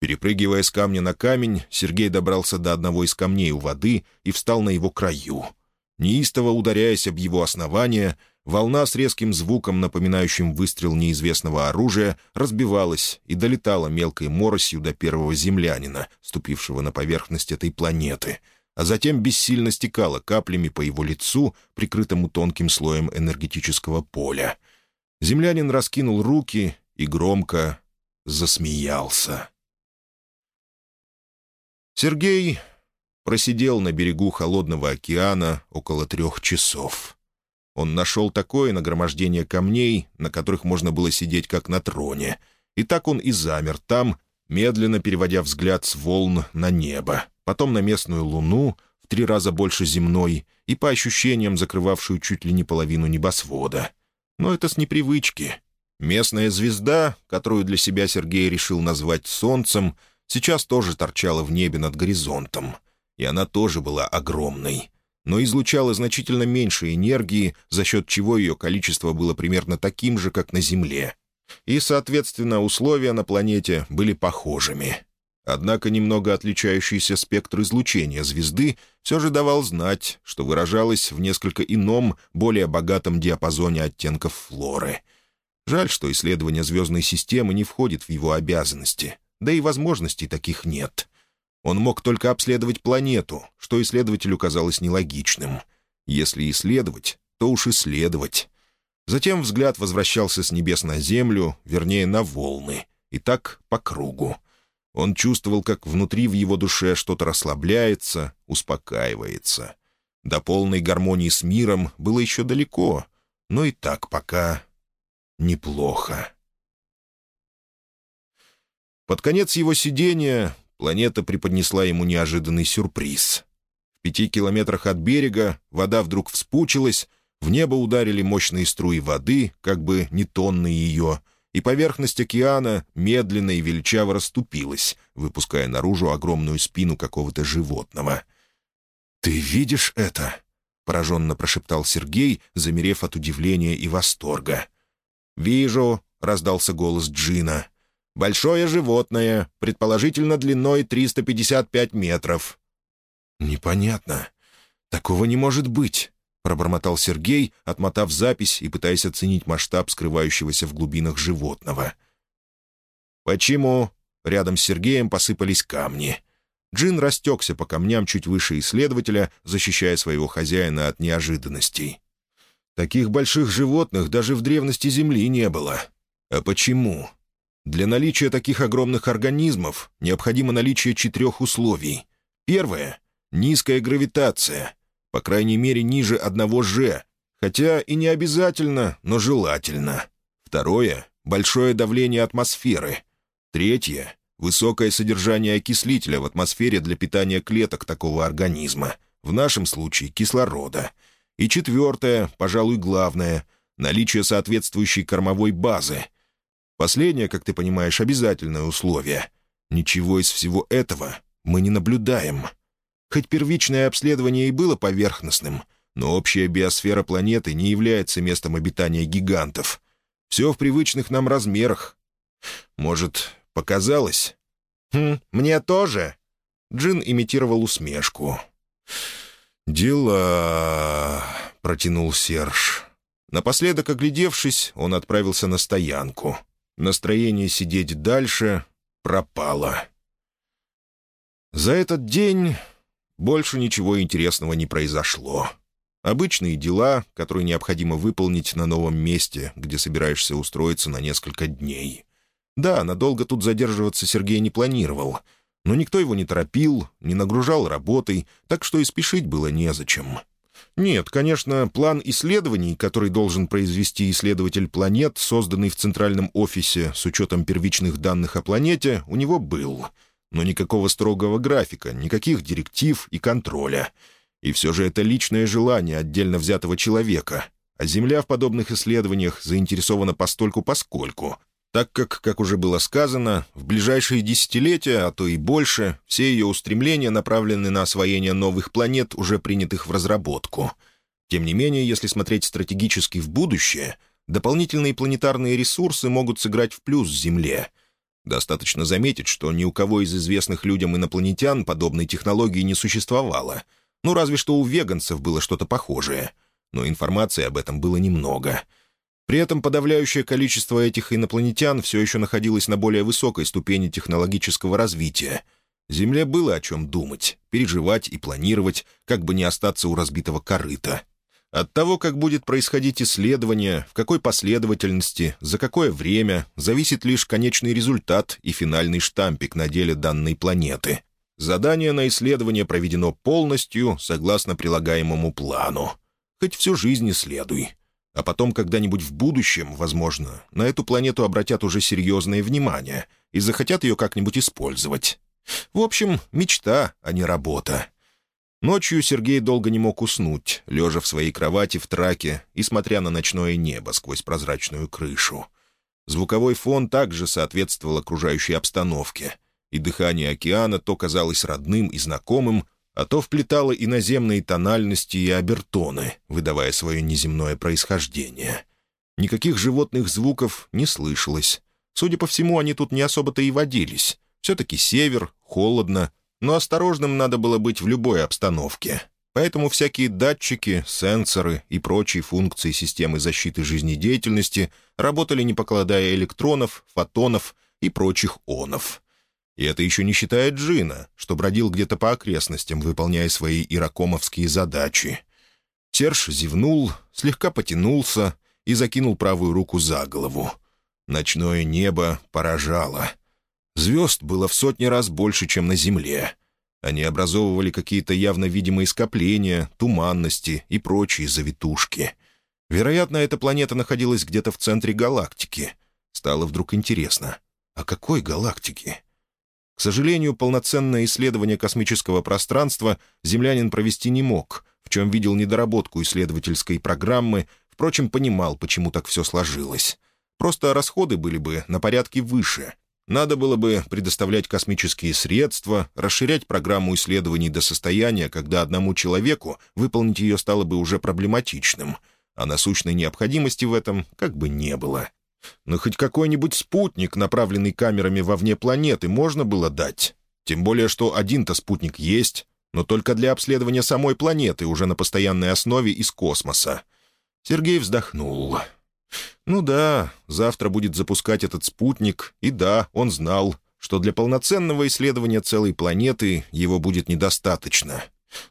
Перепрыгивая с камня на камень, Сергей добрался до одного из камней у воды и встал на его краю. Неистово ударяясь об его основание, волна с резким звуком, напоминающим выстрел неизвестного оружия, разбивалась и долетала мелкой моросью до первого землянина, ступившего на поверхность этой планеты, а затем бессильно стекала каплями по его лицу, прикрытому тонким слоем энергетического поля. Землянин раскинул руки и громко засмеялся. Сергей просидел на берегу холодного океана около трех часов. Он нашел такое нагромождение камней, на которых можно было сидеть как на троне, и так он и замер там, медленно переводя взгляд с волн на небо, потом на местную луну, в три раза больше земной, и по ощущениям закрывавшую чуть ли не половину небосвода. Но это с непривычки. Местная звезда, которую для себя Сергей решил назвать «Солнцем», сейчас тоже торчала в небе над горизонтом, и она тоже была огромной, но излучала значительно меньше энергии, за счет чего ее количество было примерно таким же, как на Земле. И, соответственно, условия на планете были похожими. Однако немного отличающийся спектр излучения звезды все же давал знать, что выражалось в несколько ином, более богатом диапазоне оттенков флоры. Жаль, что исследование звездной системы не входит в его обязанности — да и возможностей таких нет. Он мог только обследовать планету, что исследователю казалось нелогичным. Если исследовать, то уж исследовать. Затем взгляд возвращался с небес на землю, вернее, на волны, и так по кругу. Он чувствовал, как внутри в его душе что-то расслабляется, успокаивается. До полной гармонии с миром было еще далеко, но и так пока неплохо. Под конец его сидения планета преподнесла ему неожиданный сюрприз. В пяти километрах от берега вода вдруг вспучилась, в небо ударили мощные струи воды, как бы не тонны ее, и поверхность океана медленно и величаво расступилась, выпуская наружу огромную спину какого-то животного. «Ты видишь это?» — пораженно прошептал Сергей, замерев от удивления и восторга. «Вижу», — раздался голос Джина. Большое животное, предположительно длиной 355 метров». «Непонятно. Такого не может быть», — пробормотал Сергей, отмотав запись и пытаясь оценить масштаб скрывающегося в глубинах животного. «Почему?» — рядом с Сергеем посыпались камни. Джин растекся по камням чуть выше исследователя, защищая своего хозяина от неожиданностей. «Таких больших животных даже в древности Земли не было. А почему?» Для наличия таких огромных организмов необходимо наличие четырех условий. Первое — низкая гравитация, по крайней мере ниже одного G, хотя и не обязательно, но желательно. Второе — большое давление атмосферы. Третье — высокое содержание окислителя в атмосфере для питания клеток такого организма, в нашем случае кислорода. И четвертое, пожалуй, главное — наличие соответствующей кормовой базы — Последнее, как ты понимаешь, обязательное условие. Ничего из всего этого мы не наблюдаем. Хоть первичное обследование и было поверхностным, но общая биосфера планеты не является местом обитания гигантов. Все в привычных нам размерах. Может, показалось? «Хм, мне тоже?» Джин имитировал усмешку. «Дела...» — протянул Серж. Напоследок, оглядевшись, он отправился на стоянку. Настроение сидеть дальше пропало. За этот день больше ничего интересного не произошло. Обычные дела, которые необходимо выполнить на новом месте, где собираешься устроиться на несколько дней. Да, надолго тут задерживаться Сергей не планировал, но никто его не торопил, не нагружал работой, так что и спешить было незачем. Нет, конечно, план исследований, который должен произвести исследователь планет, созданный в центральном офисе с учетом первичных данных о планете, у него был. Но никакого строгого графика, никаких директив и контроля. И все же это личное желание отдельно взятого человека. А Земля в подобных исследованиях заинтересована постольку-поскольку, так как, как уже было сказано, в ближайшие десятилетия, а то и больше, все ее устремления направлены на освоение новых планет, уже принятых в разработку. Тем не менее, если смотреть стратегически в будущее, дополнительные планетарные ресурсы могут сыграть в плюс Земле. Достаточно заметить, что ни у кого из известных людям инопланетян подобной технологии не существовало. Ну, разве что у веганцев было что-то похожее. Но информации об этом было немного — при этом подавляющее количество этих инопланетян все еще находилось на более высокой ступени технологического развития. Земле было о чем думать, переживать и планировать, как бы не остаться у разбитого корыта. От того, как будет происходить исследование, в какой последовательности, за какое время, зависит лишь конечный результат и финальный штампик на деле данной планеты. Задание на исследование проведено полностью, согласно прилагаемому плану. Хоть всю жизнь исследуй. А потом когда-нибудь в будущем, возможно, на эту планету обратят уже серьезное внимание и захотят ее как-нибудь использовать. В общем, мечта, а не работа. Ночью Сергей долго не мог уснуть, лежа в своей кровати в траке и смотря на ночное небо сквозь прозрачную крышу. Звуковой фон также соответствовал окружающей обстановке, и дыхание океана то казалось родным и знакомым, а то вплетала иноземные тональности и обертоны, выдавая свое неземное происхождение. Никаких животных звуков не слышалось. Судя по всему, они тут не особо-то и водились. Все-таки север, холодно, но осторожным надо было быть в любой обстановке. Поэтому всякие датчики, сенсоры и прочие функции системы защиты жизнедеятельности работали не покладая электронов, фотонов и прочих онов. И это еще не считая Джина, что бродил где-то по окрестностям, выполняя свои иракомовские задачи. Серж зевнул, слегка потянулся и закинул правую руку за голову. Ночное небо поражало. Звезд было в сотни раз больше, чем на Земле. Они образовывали какие-то явно видимые скопления, туманности и прочие завитушки. Вероятно, эта планета находилась где-то в центре галактики. Стало вдруг интересно, а какой галактики? К сожалению, полноценное исследование космического пространства землянин провести не мог, в чем видел недоработку исследовательской программы, впрочем, понимал, почему так все сложилось. Просто расходы были бы на порядке выше. Надо было бы предоставлять космические средства, расширять программу исследований до состояния, когда одному человеку выполнить ее стало бы уже проблематичным, а насущной необходимости в этом как бы не было. Но хоть какой-нибудь спутник, направленный камерами вовне планеты, можно было дать. Тем более, что один-то спутник есть, но только для обследования самой планеты уже на постоянной основе из космоса. Сергей вздохнул. «Ну да, завтра будет запускать этот спутник, и да, он знал, что для полноценного исследования целой планеты его будет недостаточно.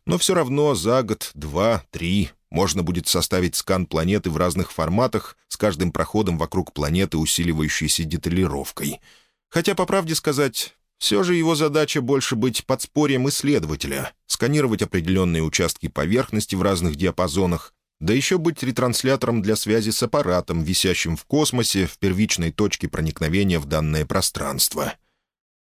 Но все равно за год, два, три можно будет составить скан планеты в разных форматах, с каждым проходом вокруг планеты, усиливающейся деталировкой. Хотя, по правде сказать, все же его задача больше быть подспорьем исследователя, сканировать определенные участки поверхности в разных диапазонах, да еще быть ретранслятором для связи с аппаратом, висящим в космосе в первичной точке проникновения в данное пространство.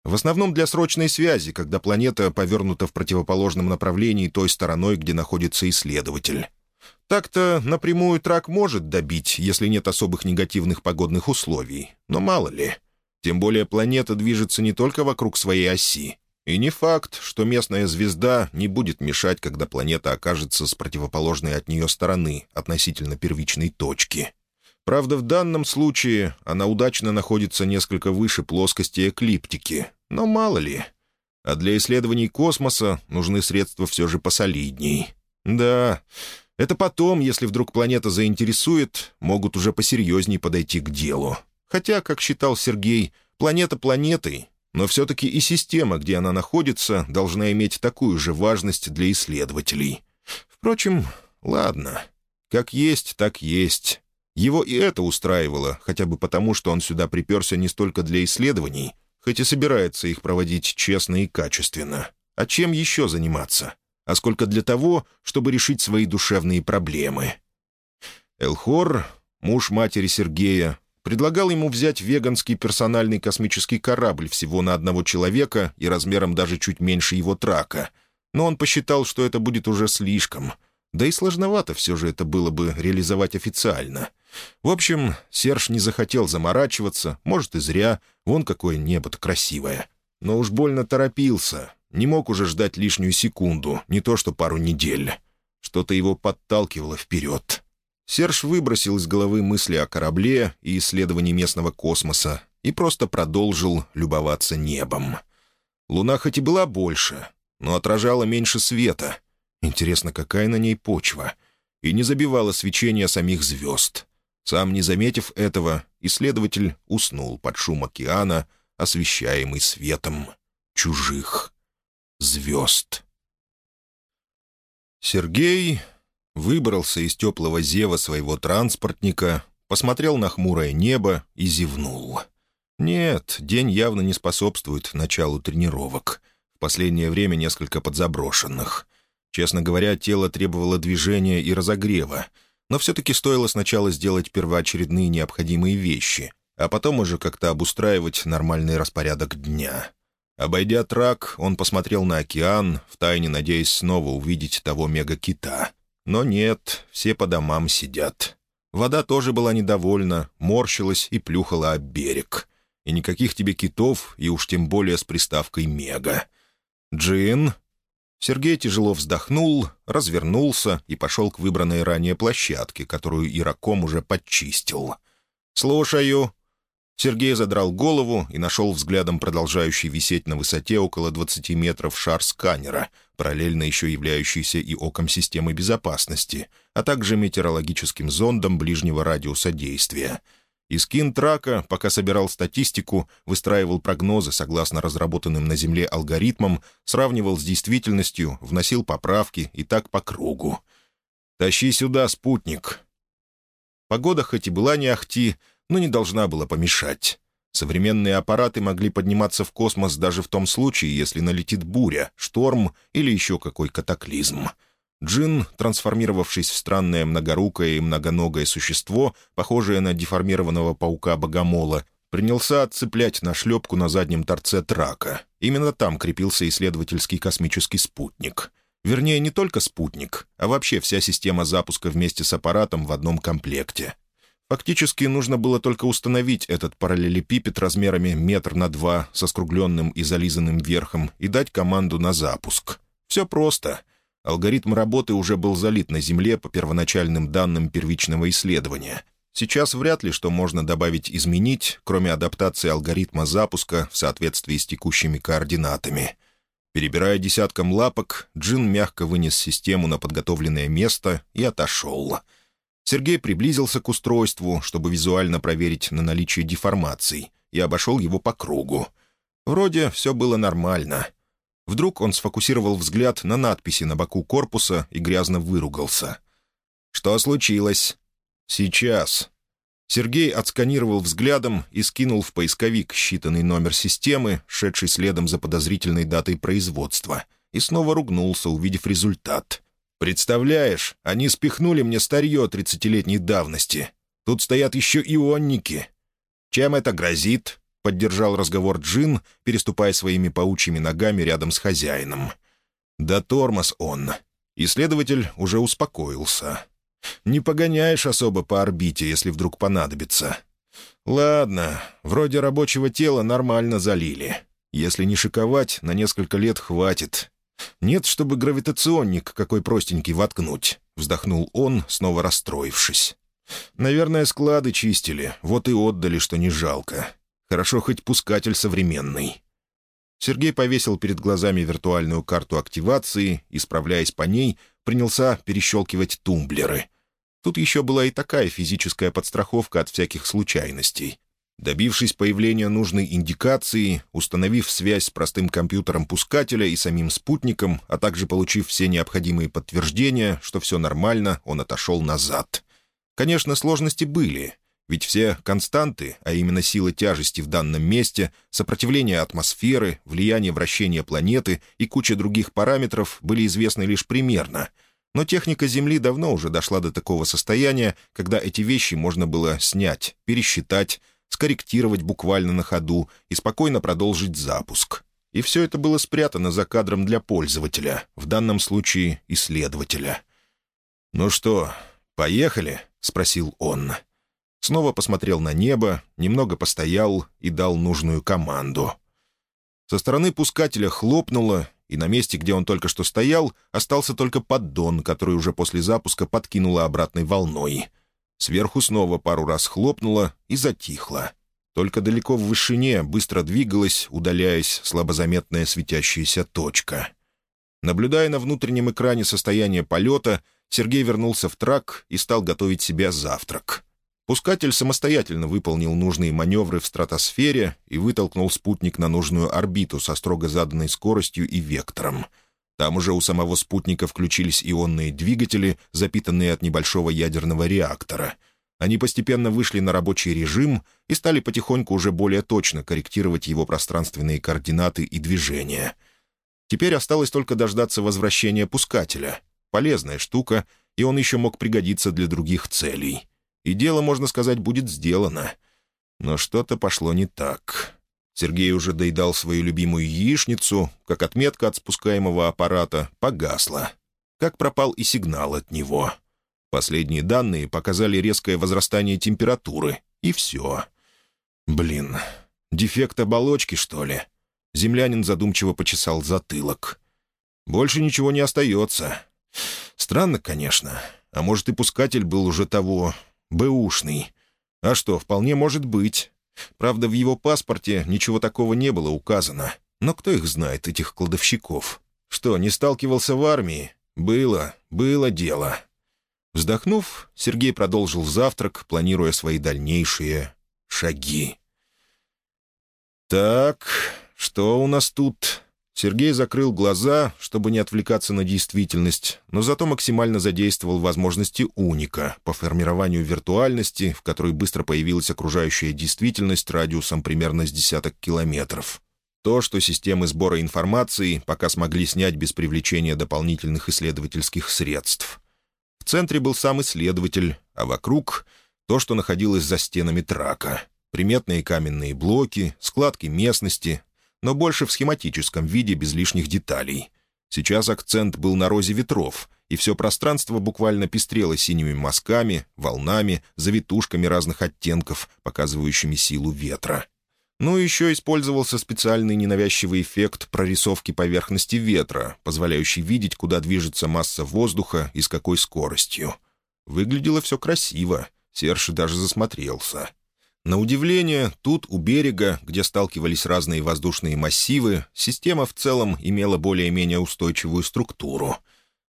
В основном для срочной связи, когда планета повернута в противоположном направлении той стороной, где находится исследователь. Так-то напрямую трак может добить, если нет особых негативных погодных условий. Но мало ли. Тем более планета движется не только вокруг своей оси. И не факт, что местная звезда не будет мешать, когда планета окажется с противоположной от нее стороны относительно первичной точки. Правда, в данном случае она удачно находится несколько выше плоскости эклиптики, но мало ли. А для исследований космоса нужны средства все же посолидней. Да, это потом, если вдруг планета заинтересует, могут уже посерьезней подойти к делу. Хотя, как считал Сергей, планета планетой, но все-таки и система, где она находится, должна иметь такую же важность для исследователей. Впрочем, ладно. Как есть, так есть. Его и это устраивало, хотя бы потому, что он сюда приперся не столько для исследований, хоть и собирается их проводить честно и качественно. А чем еще заниматься? А сколько для того, чтобы решить свои душевные проблемы? Элхор, муж матери Сергея, предлагал ему взять веганский персональный космический корабль всего на одного человека и размером даже чуть меньше его трака. Но он посчитал, что это будет уже слишком. Да и сложновато все же это было бы реализовать официально — в общем, Серж не захотел заморачиваться, может, и зря, вон какое небо-то красивое. Но уж больно торопился, не мог уже ждать лишнюю секунду, не то что пару недель. Что-то его подталкивало вперед. Серж выбросил из головы мысли о корабле и исследовании местного космоса и просто продолжил любоваться небом. Луна хоть и была больше, но отражала меньше света. Интересно, какая на ней почва? И не забивала свечение самих звезд. Сам не заметив этого, исследователь уснул под шум океана, освещаемый светом чужих звезд. Сергей выбрался из теплого зева своего транспортника, посмотрел на хмурое небо и зевнул. Нет, день явно не способствует началу тренировок. В последнее время несколько подзаброшенных. Честно говоря, тело требовало движения и разогрева — но все-таки стоило сначала сделать первоочередные необходимые вещи, а потом уже как-то обустраивать нормальный распорядок дня. Обойдя трак, он посмотрел на океан, втайне надеясь снова увидеть того мега-кита. Но нет, все по домам сидят. Вода тоже была недовольна, морщилась и плюхала об берег. И никаких тебе китов, и уж тем более с приставкой «мега». «Джин», Сергей тяжело вздохнул, развернулся и пошел к выбранной ранее площадке, которую Ираком уже подчистил. «Слушаю». Сергей задрал голову и нашел взглядом продолжающий висеть на высоте около 20 метров шар сканера, параллельно еще являющийся и оком системы безопасности, а также метеорологическим зондом ближнего радиуса действия — Искин Трака, пока собирал статистику, выстраивал прогнозы согласно разработанным на Земле алгоритмам, сравнивал с действительностью, вносил поправки и так по кругу. «Тащи сюда, спутник!» Погода хоть и была не ахти, но не должна была помешать. Современные аппараты могли подниматься в космос даже в том случае, если налетит буря, шторм или еще какой катаклизм — Джин, трансформировавшись в странное многорукое и многоногое существо, похожее на деформированного паука-богомола, принялся отцеплять на шлепку на заднем торце трака. Именно там крепился исследовательский космический спутник. Вернее, не только спутник, а вообще вся система запуска вместе с аппаратом в одном комплекте. Фактически нужно было только установить этот параллелепипед размерами метр на два со скругленным и зализанным верхом и дать команду на запуск. Все просто — Алгоритм работы уже был залит на Земле по первоначальным данным первичного исследования. Сейчас вряд ли что можно добавить-изменить, кроме адаптации алгоритма запуска в соответствии с текущими координатами. Перебирая десятком лапок, Джин мягко вынес систему на подготовленное место и отошел. Сергей приблизился к устройству, чтобы визуально проверить на наличие деформаций, и обошел его по кругу. Вроде все было нормально — Вдруг он сфокусировал взгляд на надписи на боку корпуса и грязно выругался. «Что случилось?» «Сейчас». Сергей отсканировал взглядом и скинул в поисковик считанный номер системы, шедший следом за подозрительной датой производства, и снова ругнулся, увидев результат. «Представляешь, они спихнули мне старье тридцатилетней давности. Тут стоят еще ионники. Чем это грозит?» Поддержал разговор Джин, переступая своими паучьими ногами рядом с хозяином. «Да тормоз он!» Исследователь уже успокоился. «Не погоняешь особо по орбите, если вдруг понадобится. Ладно, вроде рабочего тела нормально залили. Если не шиковать, на несколько лет хватит. Нет, чтобы гравитационник какой простенький воткнуть», — вздохнул он, снова расстроившись. «Наверное, склады чистили, вот и отдали, что не жалко. Хорошо хоть пускатель современный. Сергей повесил перед глазами виртуальную карту активации и, справляясь по ней, принялся перещелкивать тумблеры. Тут еще была и такая физическая подстраховка от всяких случайностей. Добившись появления нужной индикации, установив связь с простым компьютером пускателя и самим спутником, а также получив все необходимые подтверждения, что все нормально, он отошел назад. Конечно, сложности были, ведь все константы, а именно сила тяжести в данном месте, сопротивление атмосферы, влияние вращения планеты и куча других параметров были известны лишь примерно. Но техника Земли давно уже дошла до такого состояния, когда эти вещи можно было снять, пересчитать, скорректировать буквально на ходу и спокойно продолжить запуск. И все это было спрятано за кадром для пользователя, в данном случае исследователя. «Ну что, поехали?» — спросил он. Снова посмотрел на небо, немного постоял и дал нужную команду. Со стороны пускателя хлопнуло, и на месте, где он только что стоял, остался только поддон, который уже после запуска подкинуло обратной волной — Сверху снова пару раз хлопнуло и затихло. Только далеко в вышине быстро двигалась, удаляясь, слабозаметная светящаяся точка. Наблюдая на внутреннем экране состояние полета, Сергей вернулся в трак и стал готовить себе завтрак. Пускатель самостоятельно выполнил нужные маневры в стратосфере и вытолкнул спутник на нужную орбиту со строго заданной скоростью и вектором — там уже у самого спутника включились ионные двигатели, запитанные от небольшого ядерного реактора. Они постепенно вышли на рабочий режим и стали потихоньку уже более точно корректировать его пространственные координаты и движения. Теперь осталось только дождаться возвращения пускателя. Полезная штука, и он еще мог пригодиться для других целей. И дело, можно сказать, будет сделано. Но что-то пошло не так. Сергей уже доедал свою любимую яичницу, как отметка от спускаемого аппарата погасла. Как пропал и сигнал от него. Последние данные показали резкое возрастание температуры, и все. Блин, дефект оболочки, что ли? Землянин задумчиво почесал затылок. Больше ничего не остается. Странно, конечно. А может, и пускатель был уже того... бэушный. А что, вполне может быть. Правда, в его паспорте ничего такого не было указано. Но кто их знает, этих кладовщиков? Что, не сталкивался в армии? Было, было дело. Вздохнув, Сергей продолжил завтрак, планируя свои дальнейшие шаги. «Так, что у нас тут?» Сергей закрыл глаза, чтобы не отвлекаться на действительность, но зато максимально задействовал возможности уника по формированию виртуальности, в которой быстро появилась окружающая действительность радиусом примерно с десяток километров. То, что системы сбора информации пока смогли снять без привлечения дополнительных исследовательских средств. В центре был сам исследователь, а вокруг — то, что находилось за стенами трака. Приметные каменные блоки, складки местности, но больше в схематическом виде без лишних деталей. Сейчас акцент был на розе ветров, и все пространство буквально пестрело синими мазками, волнами, завитушками разных оттенков, показывающими силу ветра. Ну, еще использовался специальный ненавязчивый эффект прорисовки поверхности ветра, позволяющий видеть, куда движется масса воздуха и с какой скоростью. Выглядело все красиво, Серж даже засмотрелся. На удивление, тут, у берега, где сталкивались разные воздушные массивы, система в целом имела более-менее устойчивую структуру.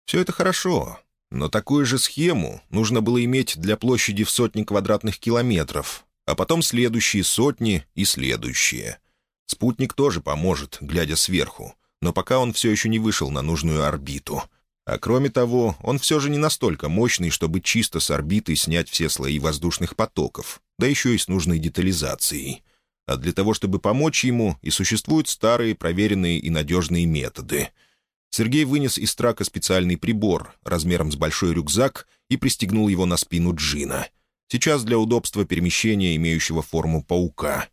Все это хорошо, но такую же схему нужно было иметь для площади в сотни квадратных километров, а потом следующие сотни и следующие. Спутник тоже поможет, глядя сверху, но пока он все еще не вышел на нужную орбиту — а кроме того, он все же не настолько мощный, чтобы чисто с орбиты снять все слои воздушных потоков, да еще и с нужной детализацией. А для того, чтобы помочь ему, и существуют старые, проверенные и надежные методы. Сергей вынес из трака специальный прибор размером с большой рюкзак и пристегнул его на спину Джина. Сейчас для удобства перемещения, имеющего форму паука.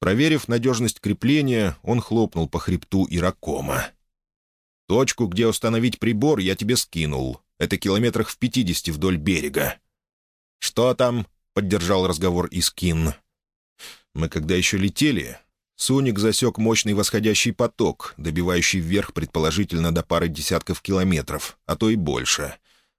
Проверив надежность крепления, он хлопнул по хребту Иракома. Точку, где установить прибор, я тебе скинул. Это километрах в пятидесяти вдоль берега». «Что там?» — поддержал разговор Искин. «Мы когда еще летели, Суник засек мощный восходящий поток, добивающий вверх предположительно до пары десятков километров, а то и больше.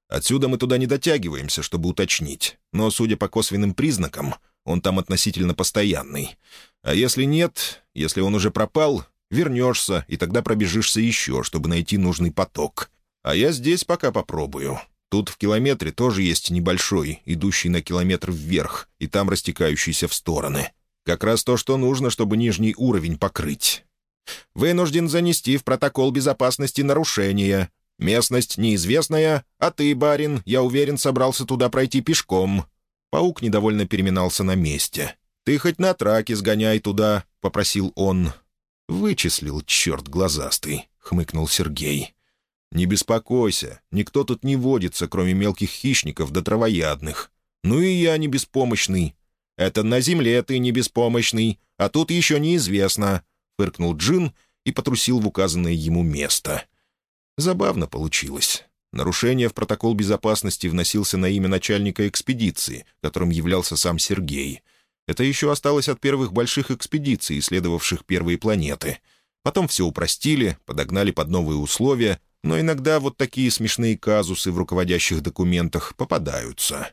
Отсюда мы туда не дотягиваемся, чтобы уточнить, но, судя по косвенным признакам, он там относительно постоянный. А если нет, если он уже пропал, Вернешься, и тогда пробежишься еще, чтобы найти нужный поток. А я здесь пока попробую. Тут в километре тоже есть небольшой, идущий на километр вверх, и там растекающийся в стороны. Как раз то, что нужно, чтобы нижний уровень покрыть. Вынужден занести в протокол безопасности нарушения. Местность неизвестная, а ты, барин, я уверен, собрался туда пройти пешком». Паук недовольно переминался на месте. «Ты хоть на траке сгоняй туда», — попросил он. «Вычислил, черт глазастый», — хмыкнул Сергей. «Не беспокойся, никто тут не водится, кроме мелких хищников да травоядных. Ну и я не беспомощный. Это на земле ты не беспомощный, а тут еще неизвестно», — фыркнул Джин и потрусил в указанное ему место. Забавно получилось. Нарушение в протокол безопасности вносился на имя начальника экспедиции, которым являлся сам Сергей. Это еще осталось от первых больших экспедиций, исследовавших первые планеты. Потом все упростили, подогнали под новые условия, но иногда вот такие смешные казусы в руководящих документах попадаются.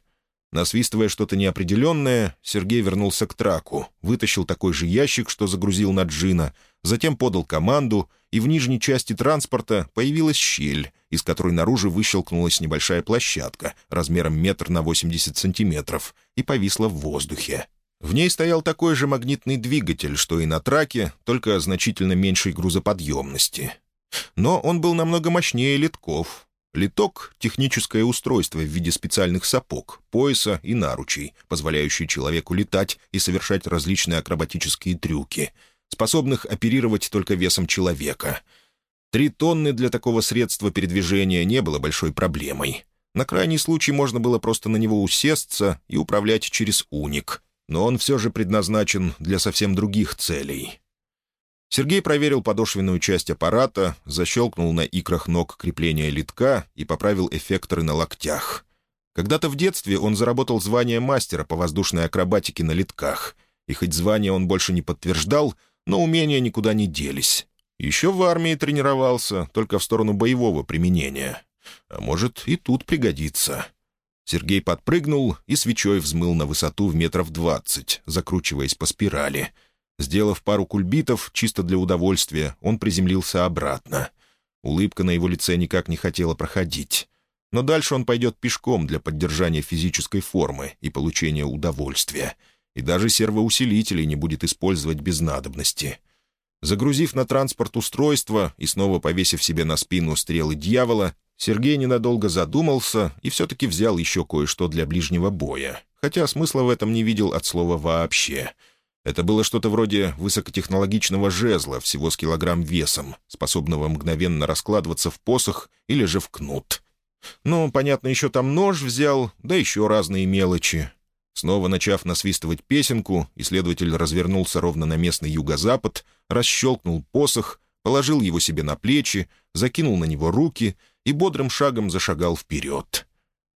Насвистывая что-то неопределенное, Сергей вернулся к траку, вытащил такой же ящик, что загрузил на Джина, затем подал команду, и в нижней части транспорта появилась щель, из которой наружу выщелкнулась небольшая площадка размером метр на 80 сантиметров и повисла в воздухе. В ней стоял такой же магнитный двигатель, что и на траке, только значительно меньшей грузоподъемности. Но он был намного мощнее литков. Литок — техническое устройство в виде специальных сапог, пояса и наручей, позволяющие человеку летать и совершать различные акробатические трюки, способных оперировать только весом человека. Три тонны для такого средства передвижения не было большой проблемой. На крайний случай можно было просто на него усесться и управлять через уник, но он все же предназначен для совсем других целей. Сергей проверил подошвенную часть аппарата, защелкнул на икрах ног крепления литка и поправил эффекторы на локтях. Когда-то в детстве он заработал звание мастера по воздушной акробатике на литках, и хоть звание он больше не подтверждал, но умения никуда не делись. Еще в армии тренировался, только в сторону боевого применения. А может, и тут пригодится. Сергей подпрыгнул и свечой взмыл на высоту в метров двадцать, закручиваясь по спирали — Сделав пару кульбитов, чисто для удовольствия, он приземлился обратно. Улыбка на его лице никак не хотела проходить. Но дальше он пойдет пешком для поддержания физической формы и получения удовольствия. И даже сервоусилителей не будет использовать без надобности. Загрузив на транспорт устройство и снова повесив себе на спину стрелы дьявола, Сергей ненадолго задумался и все-таки взял еще кое-что для ближнего боя, хотя смысла в этом не видел от слова «вообще». Это было что-то вроде высокотехнологичного жезла, всего с килограмм весом, способного мгновенно раскладываться в посох или же в кнут. Ну, понятно, еще там нож взял, да еще разные мелочи. Снова начав насвистывать песенку, исследователь развернулся ровно на местный юго-запад, расщелкнул посох, положил его себе на плечи, закинул на него руки и бодрым шагом зашагал вперед.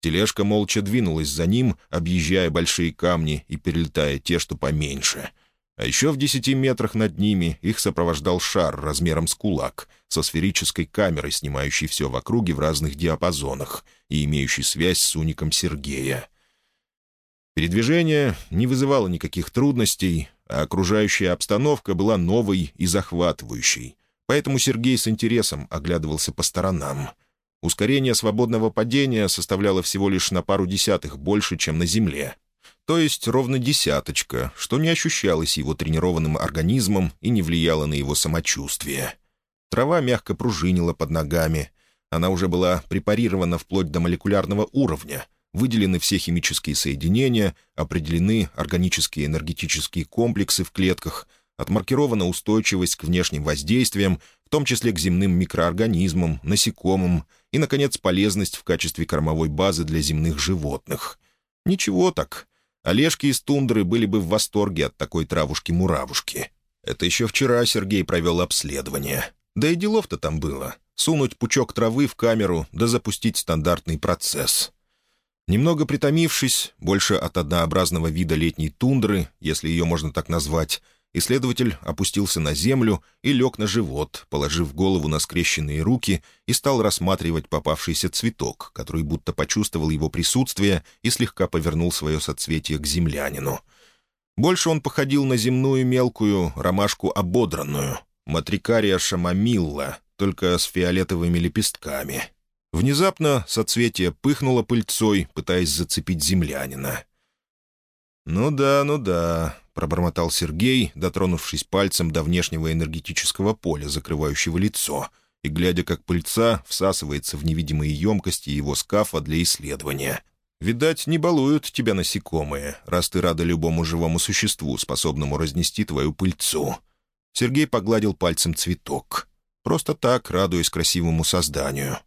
Тележка молча двинулась за ним, объезжая большие камни и перелетая те, что поменьше. А еще в десяти метрах над ними их сопровождал шар размером с кулак, со сферической камерой, снимающей все в округе в разных диапазонах и имеющей связь с уником Сергея. Передвижение не вызывало никаких трудностей, а окружающая обстановка была новой и захватывающей, поэтому Сергей с интересом оглядывался по сторонам — Ускорение свободного падения составляло всего лишь на пару десятых больше, чем на Земле. То есть ровно десяточка, что не ощущалось его тренированным организмом и не влияло на его самочувствие. Трава мягко пружинила под ногами. Она уже была препарирована вплоть до молекулярного уровня. Выделены все химические соединения, определены органические энергетические комплексы в клетках, отмаркирована устойчивость к внешним воздействиям, в том числе к земным микроорганизмам, насекомым, и, наконец, полезность в качестве кормовой базы для земных животных. Ничего так. Олежки из тундры были бы в восторге от такой травушки-муравушки. Это еще вчера Сергей провел обследование. Да и делов-то там было. Сунуть пучок травы в камеру, да запустить стандартный процесс. Немного притомившись, больше от однообразного вида летней тундры, если ее можно так назвать, Исследователь опустился на землю и лег на живот, положив голову на скрещенные руки и стал рассматривать попавшийся цветок, который будто почувствовал его присутствие и слегка повернул свое соцветие к землянину. Больше он походил на земную мелкую ромашку ободранную. Матрикария шамамилла, только с фиолетовыми лепестками. Внезапно соцветие пыхнуло пыльцой, пытаясь зацепить землянина. «Ну да, ну да», — пробормотал Сергей, дотронувшись пальцем до внешнего энергетического поля, закрывающего лицо, и глядя, как пыльца всасывается в невидимые емкости его скафа для исследования. «Видать, не балуют тебя насекомые, раз ты рада любому живому существу, способному разнести твою пыльцу». Сергей погладил пальцем цветок. Просто так, радуясь красивому созданию.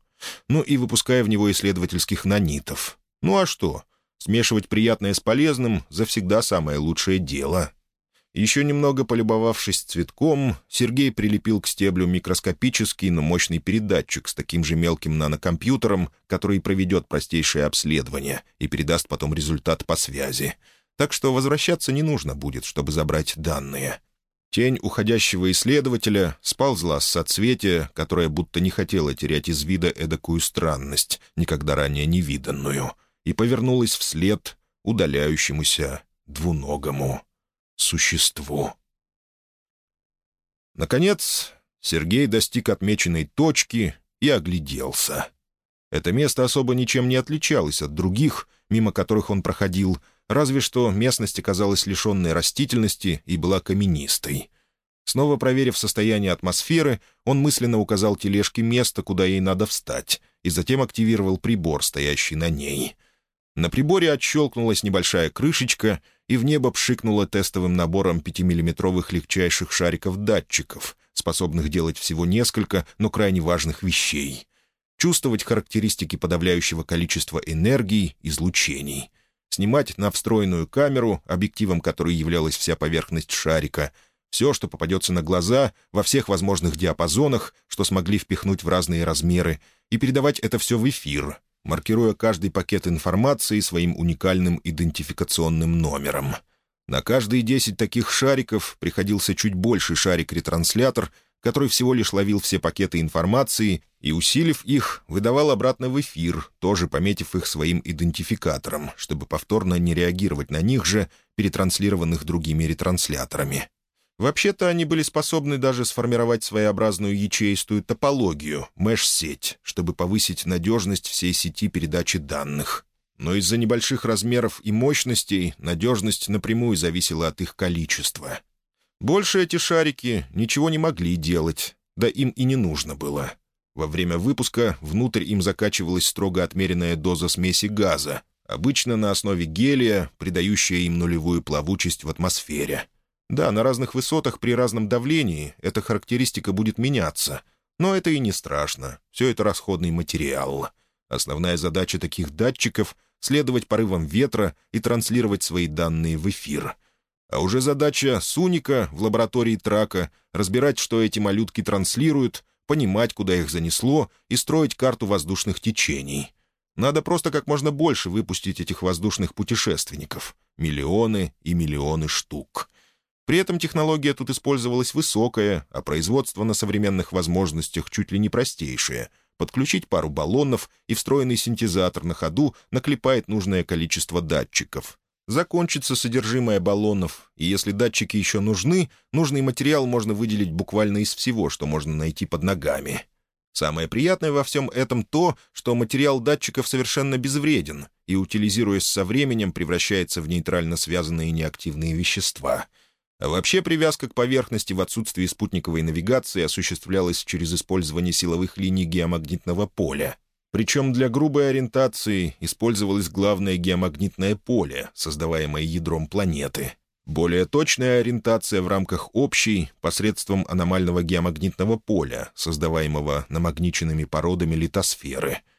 Ну и выпуская в него исследовательских нанитов. Ну а что? Смешивать приятное с полезным — завсегда самое лучшее дело. Еще немного полюбовавшись цветком, Сергей прилепил к стеблю микроскопический, но мощный передатчик с таким же мелким нанокомпьютером, который проведет простейшее обследование и передаст потом результат по связи. Так что возвращаться не нужно будет, чтобы забрать данные. Тень уходящего исследователя сползла с соцветия, которое будто не хотело терять из вида эдакую странность, никогда ранее не виданную — и повернулась вслед удаляющемуся двуногому существу. Наконец, Сергей достиг отмеченной точки и огляделся. Это место особо ничем не отличалось от других, мимо которых он проходил, разве что местность оказалась лишенной растительности и была каменистой. Снова проверив состояние атмосферы, он мысленно указал тележке место, куда ей надо встать, и затем активировал прибор, стоящий на ней — на приборе отщелкнулась небольшая крышечка, и в небо пшикнуло тестовым набором 5-миллиметровых легчайших шариков-датчиков, способных делать всего несколько, но крайне важных вещей. Чувствовать характеристики подавляющего количества энергии, излучений. Снимать на встроенную камеру, объективом которой являлась вся поверхность шарика, все, что попадется на глаза, во всех возможных диапазонах, что смогли впихнуть в разные размеры, и передавать это все в эфир, маркируя каждый пакет информации своим уникальным идентификационным номером. На каждые десять таких шариков приходился чуть больший шарик-ретранслятор, который всего лишь ловил все пакеты информации и, усилив их, выдавал обратно в эфир, тоже пометив их своим идентификатором, чтобы повторно не реагировать на них же, перетранслированных другими ретрансляторами. Вообще-то они были способны даже сформировать своеобразную ячеистую топологию, меш-сеть, чтобы повысить надежность всей сети передачи данных. Но из-за небольших размеров и мощностей надежность напрямую зависела от их количества. Больше эти шарики ничего не могли делать, да им и не нужно было. Во время выпуска внутрь им закачивалась строго отмеренная доза смеси газа, обычно на основе гелия, придающая им нулевую плавучесть в атмосфере — да, на разных высотах при разном давлении эта характеристика будет меняться, но это и не страшно, все это расходный материал. Основная задача таких датчиков — следовать порывам ветра и транслировать свои данные в эфир. А уже задача Суника в лаборатории Трака — разбирать, что эти малютки транслируют, понимать, куда их занесло, и строить карту воздушных течений. Надо просто как можно больше выпустить этих воздушных путешественников. Миллионы и миллионы штук. При этом технология тут использовалась высокая, а производство на современных возможностях чуть ли не простейшее. Подключить пару баллонов, и встроенный синтезатор на ходу наклепает нужное количество датчиков. Закончится содержимое баллонов, и если датчики еще нужны, нужный материал можно выделить буквально из всего, что можно найти под ногами. Самое приятное во всем этом то, что материал датчиков совершенно безвреден и, утилизируясь со временем, превращается в нейтрально связанные неактивные вещества — а вообще привязка к поверхности в отсутствии спутниковой навигации осуществлялась через использование силовых линий геомагнитного поля. Причем для грубой ориентации использовалось главное геомагнитное поле, создаваемое ядром планеты. Более точная ориентация в рамках общей посредством аномального геомагнитного поля, создаваемого намагниченными породами литосферы —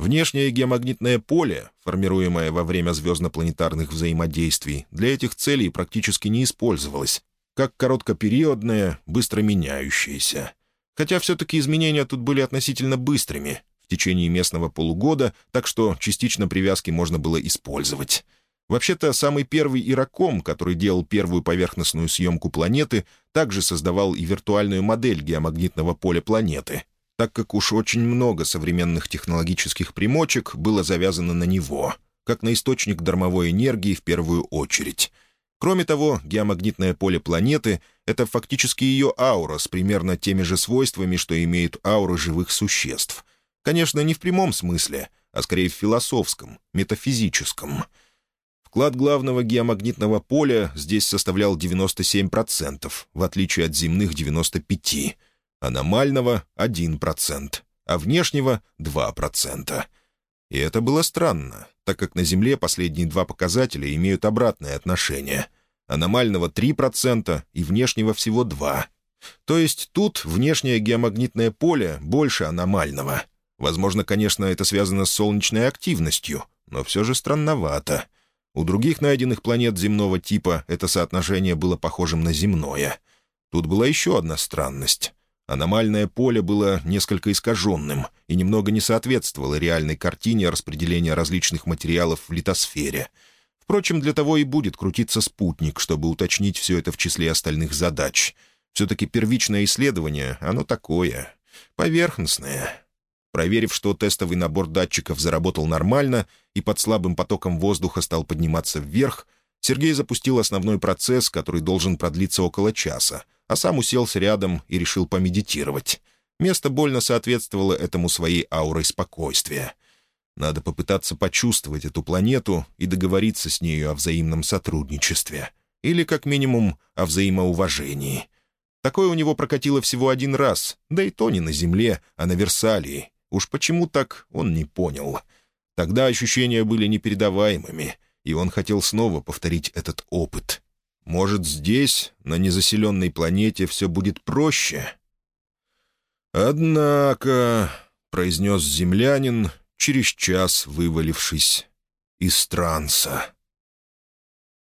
Внешнее геомагнитное поле, формируемое во время звездно-планетарных взаимодействий, для этих целей практически не использовалось, как короткопериодное, быстро меняющееся. Хотя все-таки изменения тут были относительно быстрыми, в течение местного полугода, так что частично привязки можно было использовать. Вообще-то, самый первый Ираком, который делал первую поверхностную съемку планеты, также создавал и виртуальную модель геомагнитного поля планеты, так как уж очень много современных технологических примочек было завязано на него, как на источник дармовой энергии в первую очередь. Кроме того, геомагнитное поле планеты — это фактически ее аура с примерно теми же свойствами, что имеют ауры живых существ. Конечно, не в прямом смысле, а скорее в философском, метафизическом. Вклад главного геомагнитного поля здесь составлял 97%, в отличие от земных 95%, аномального — 1%, а внешнего — 2%. И это было странно, так как на Земле последние два показателя имеют обратное отношение. Аномального 3% и внешнего всего 2%. То есть тут внешнее геомагнитное поле больше аномального. Возможно, конечно, это связано с солнечной активностью, но все же странновато. У других найденных планет земного типа это соотношение было похожим на земное. Тут была еще одна странность. Аномальное поле было несколько искаженным и немного не соответствовало реальной картине распределения различных материалов в литосфере. Впрочем, для того и будет крутиться спутник, чтобы уточнить все это в числе остальных задач. Все-таки первичное исследование, оно такое, поверхностное. Проверив, что тестовый набор датчиков заработал нормально и под слабым потоком воздуха стал подниматься вверх, Сергей запустил основной процесс, который должен продлиться около часа — а сам уселся рядом и решил помедитировать. Место больно соответствовало этому своей аурой спокойствия. Надо попытаться почувствовать эту планету и договориться с нею о взаимном сотрудничестве. Или, как минимум, о взаимоуважении. Такое у него прокатило всего один раз, да и то не на Земле, а на Версалии. Уж почему так, он не понял. Тогда ощущения были непередаваемыми, и он хотел снова повторить этот опыт. Может, здесь, на незаселенной планете, все будет проще? «Однако», — произнес землянин, через час вывалившись из транса.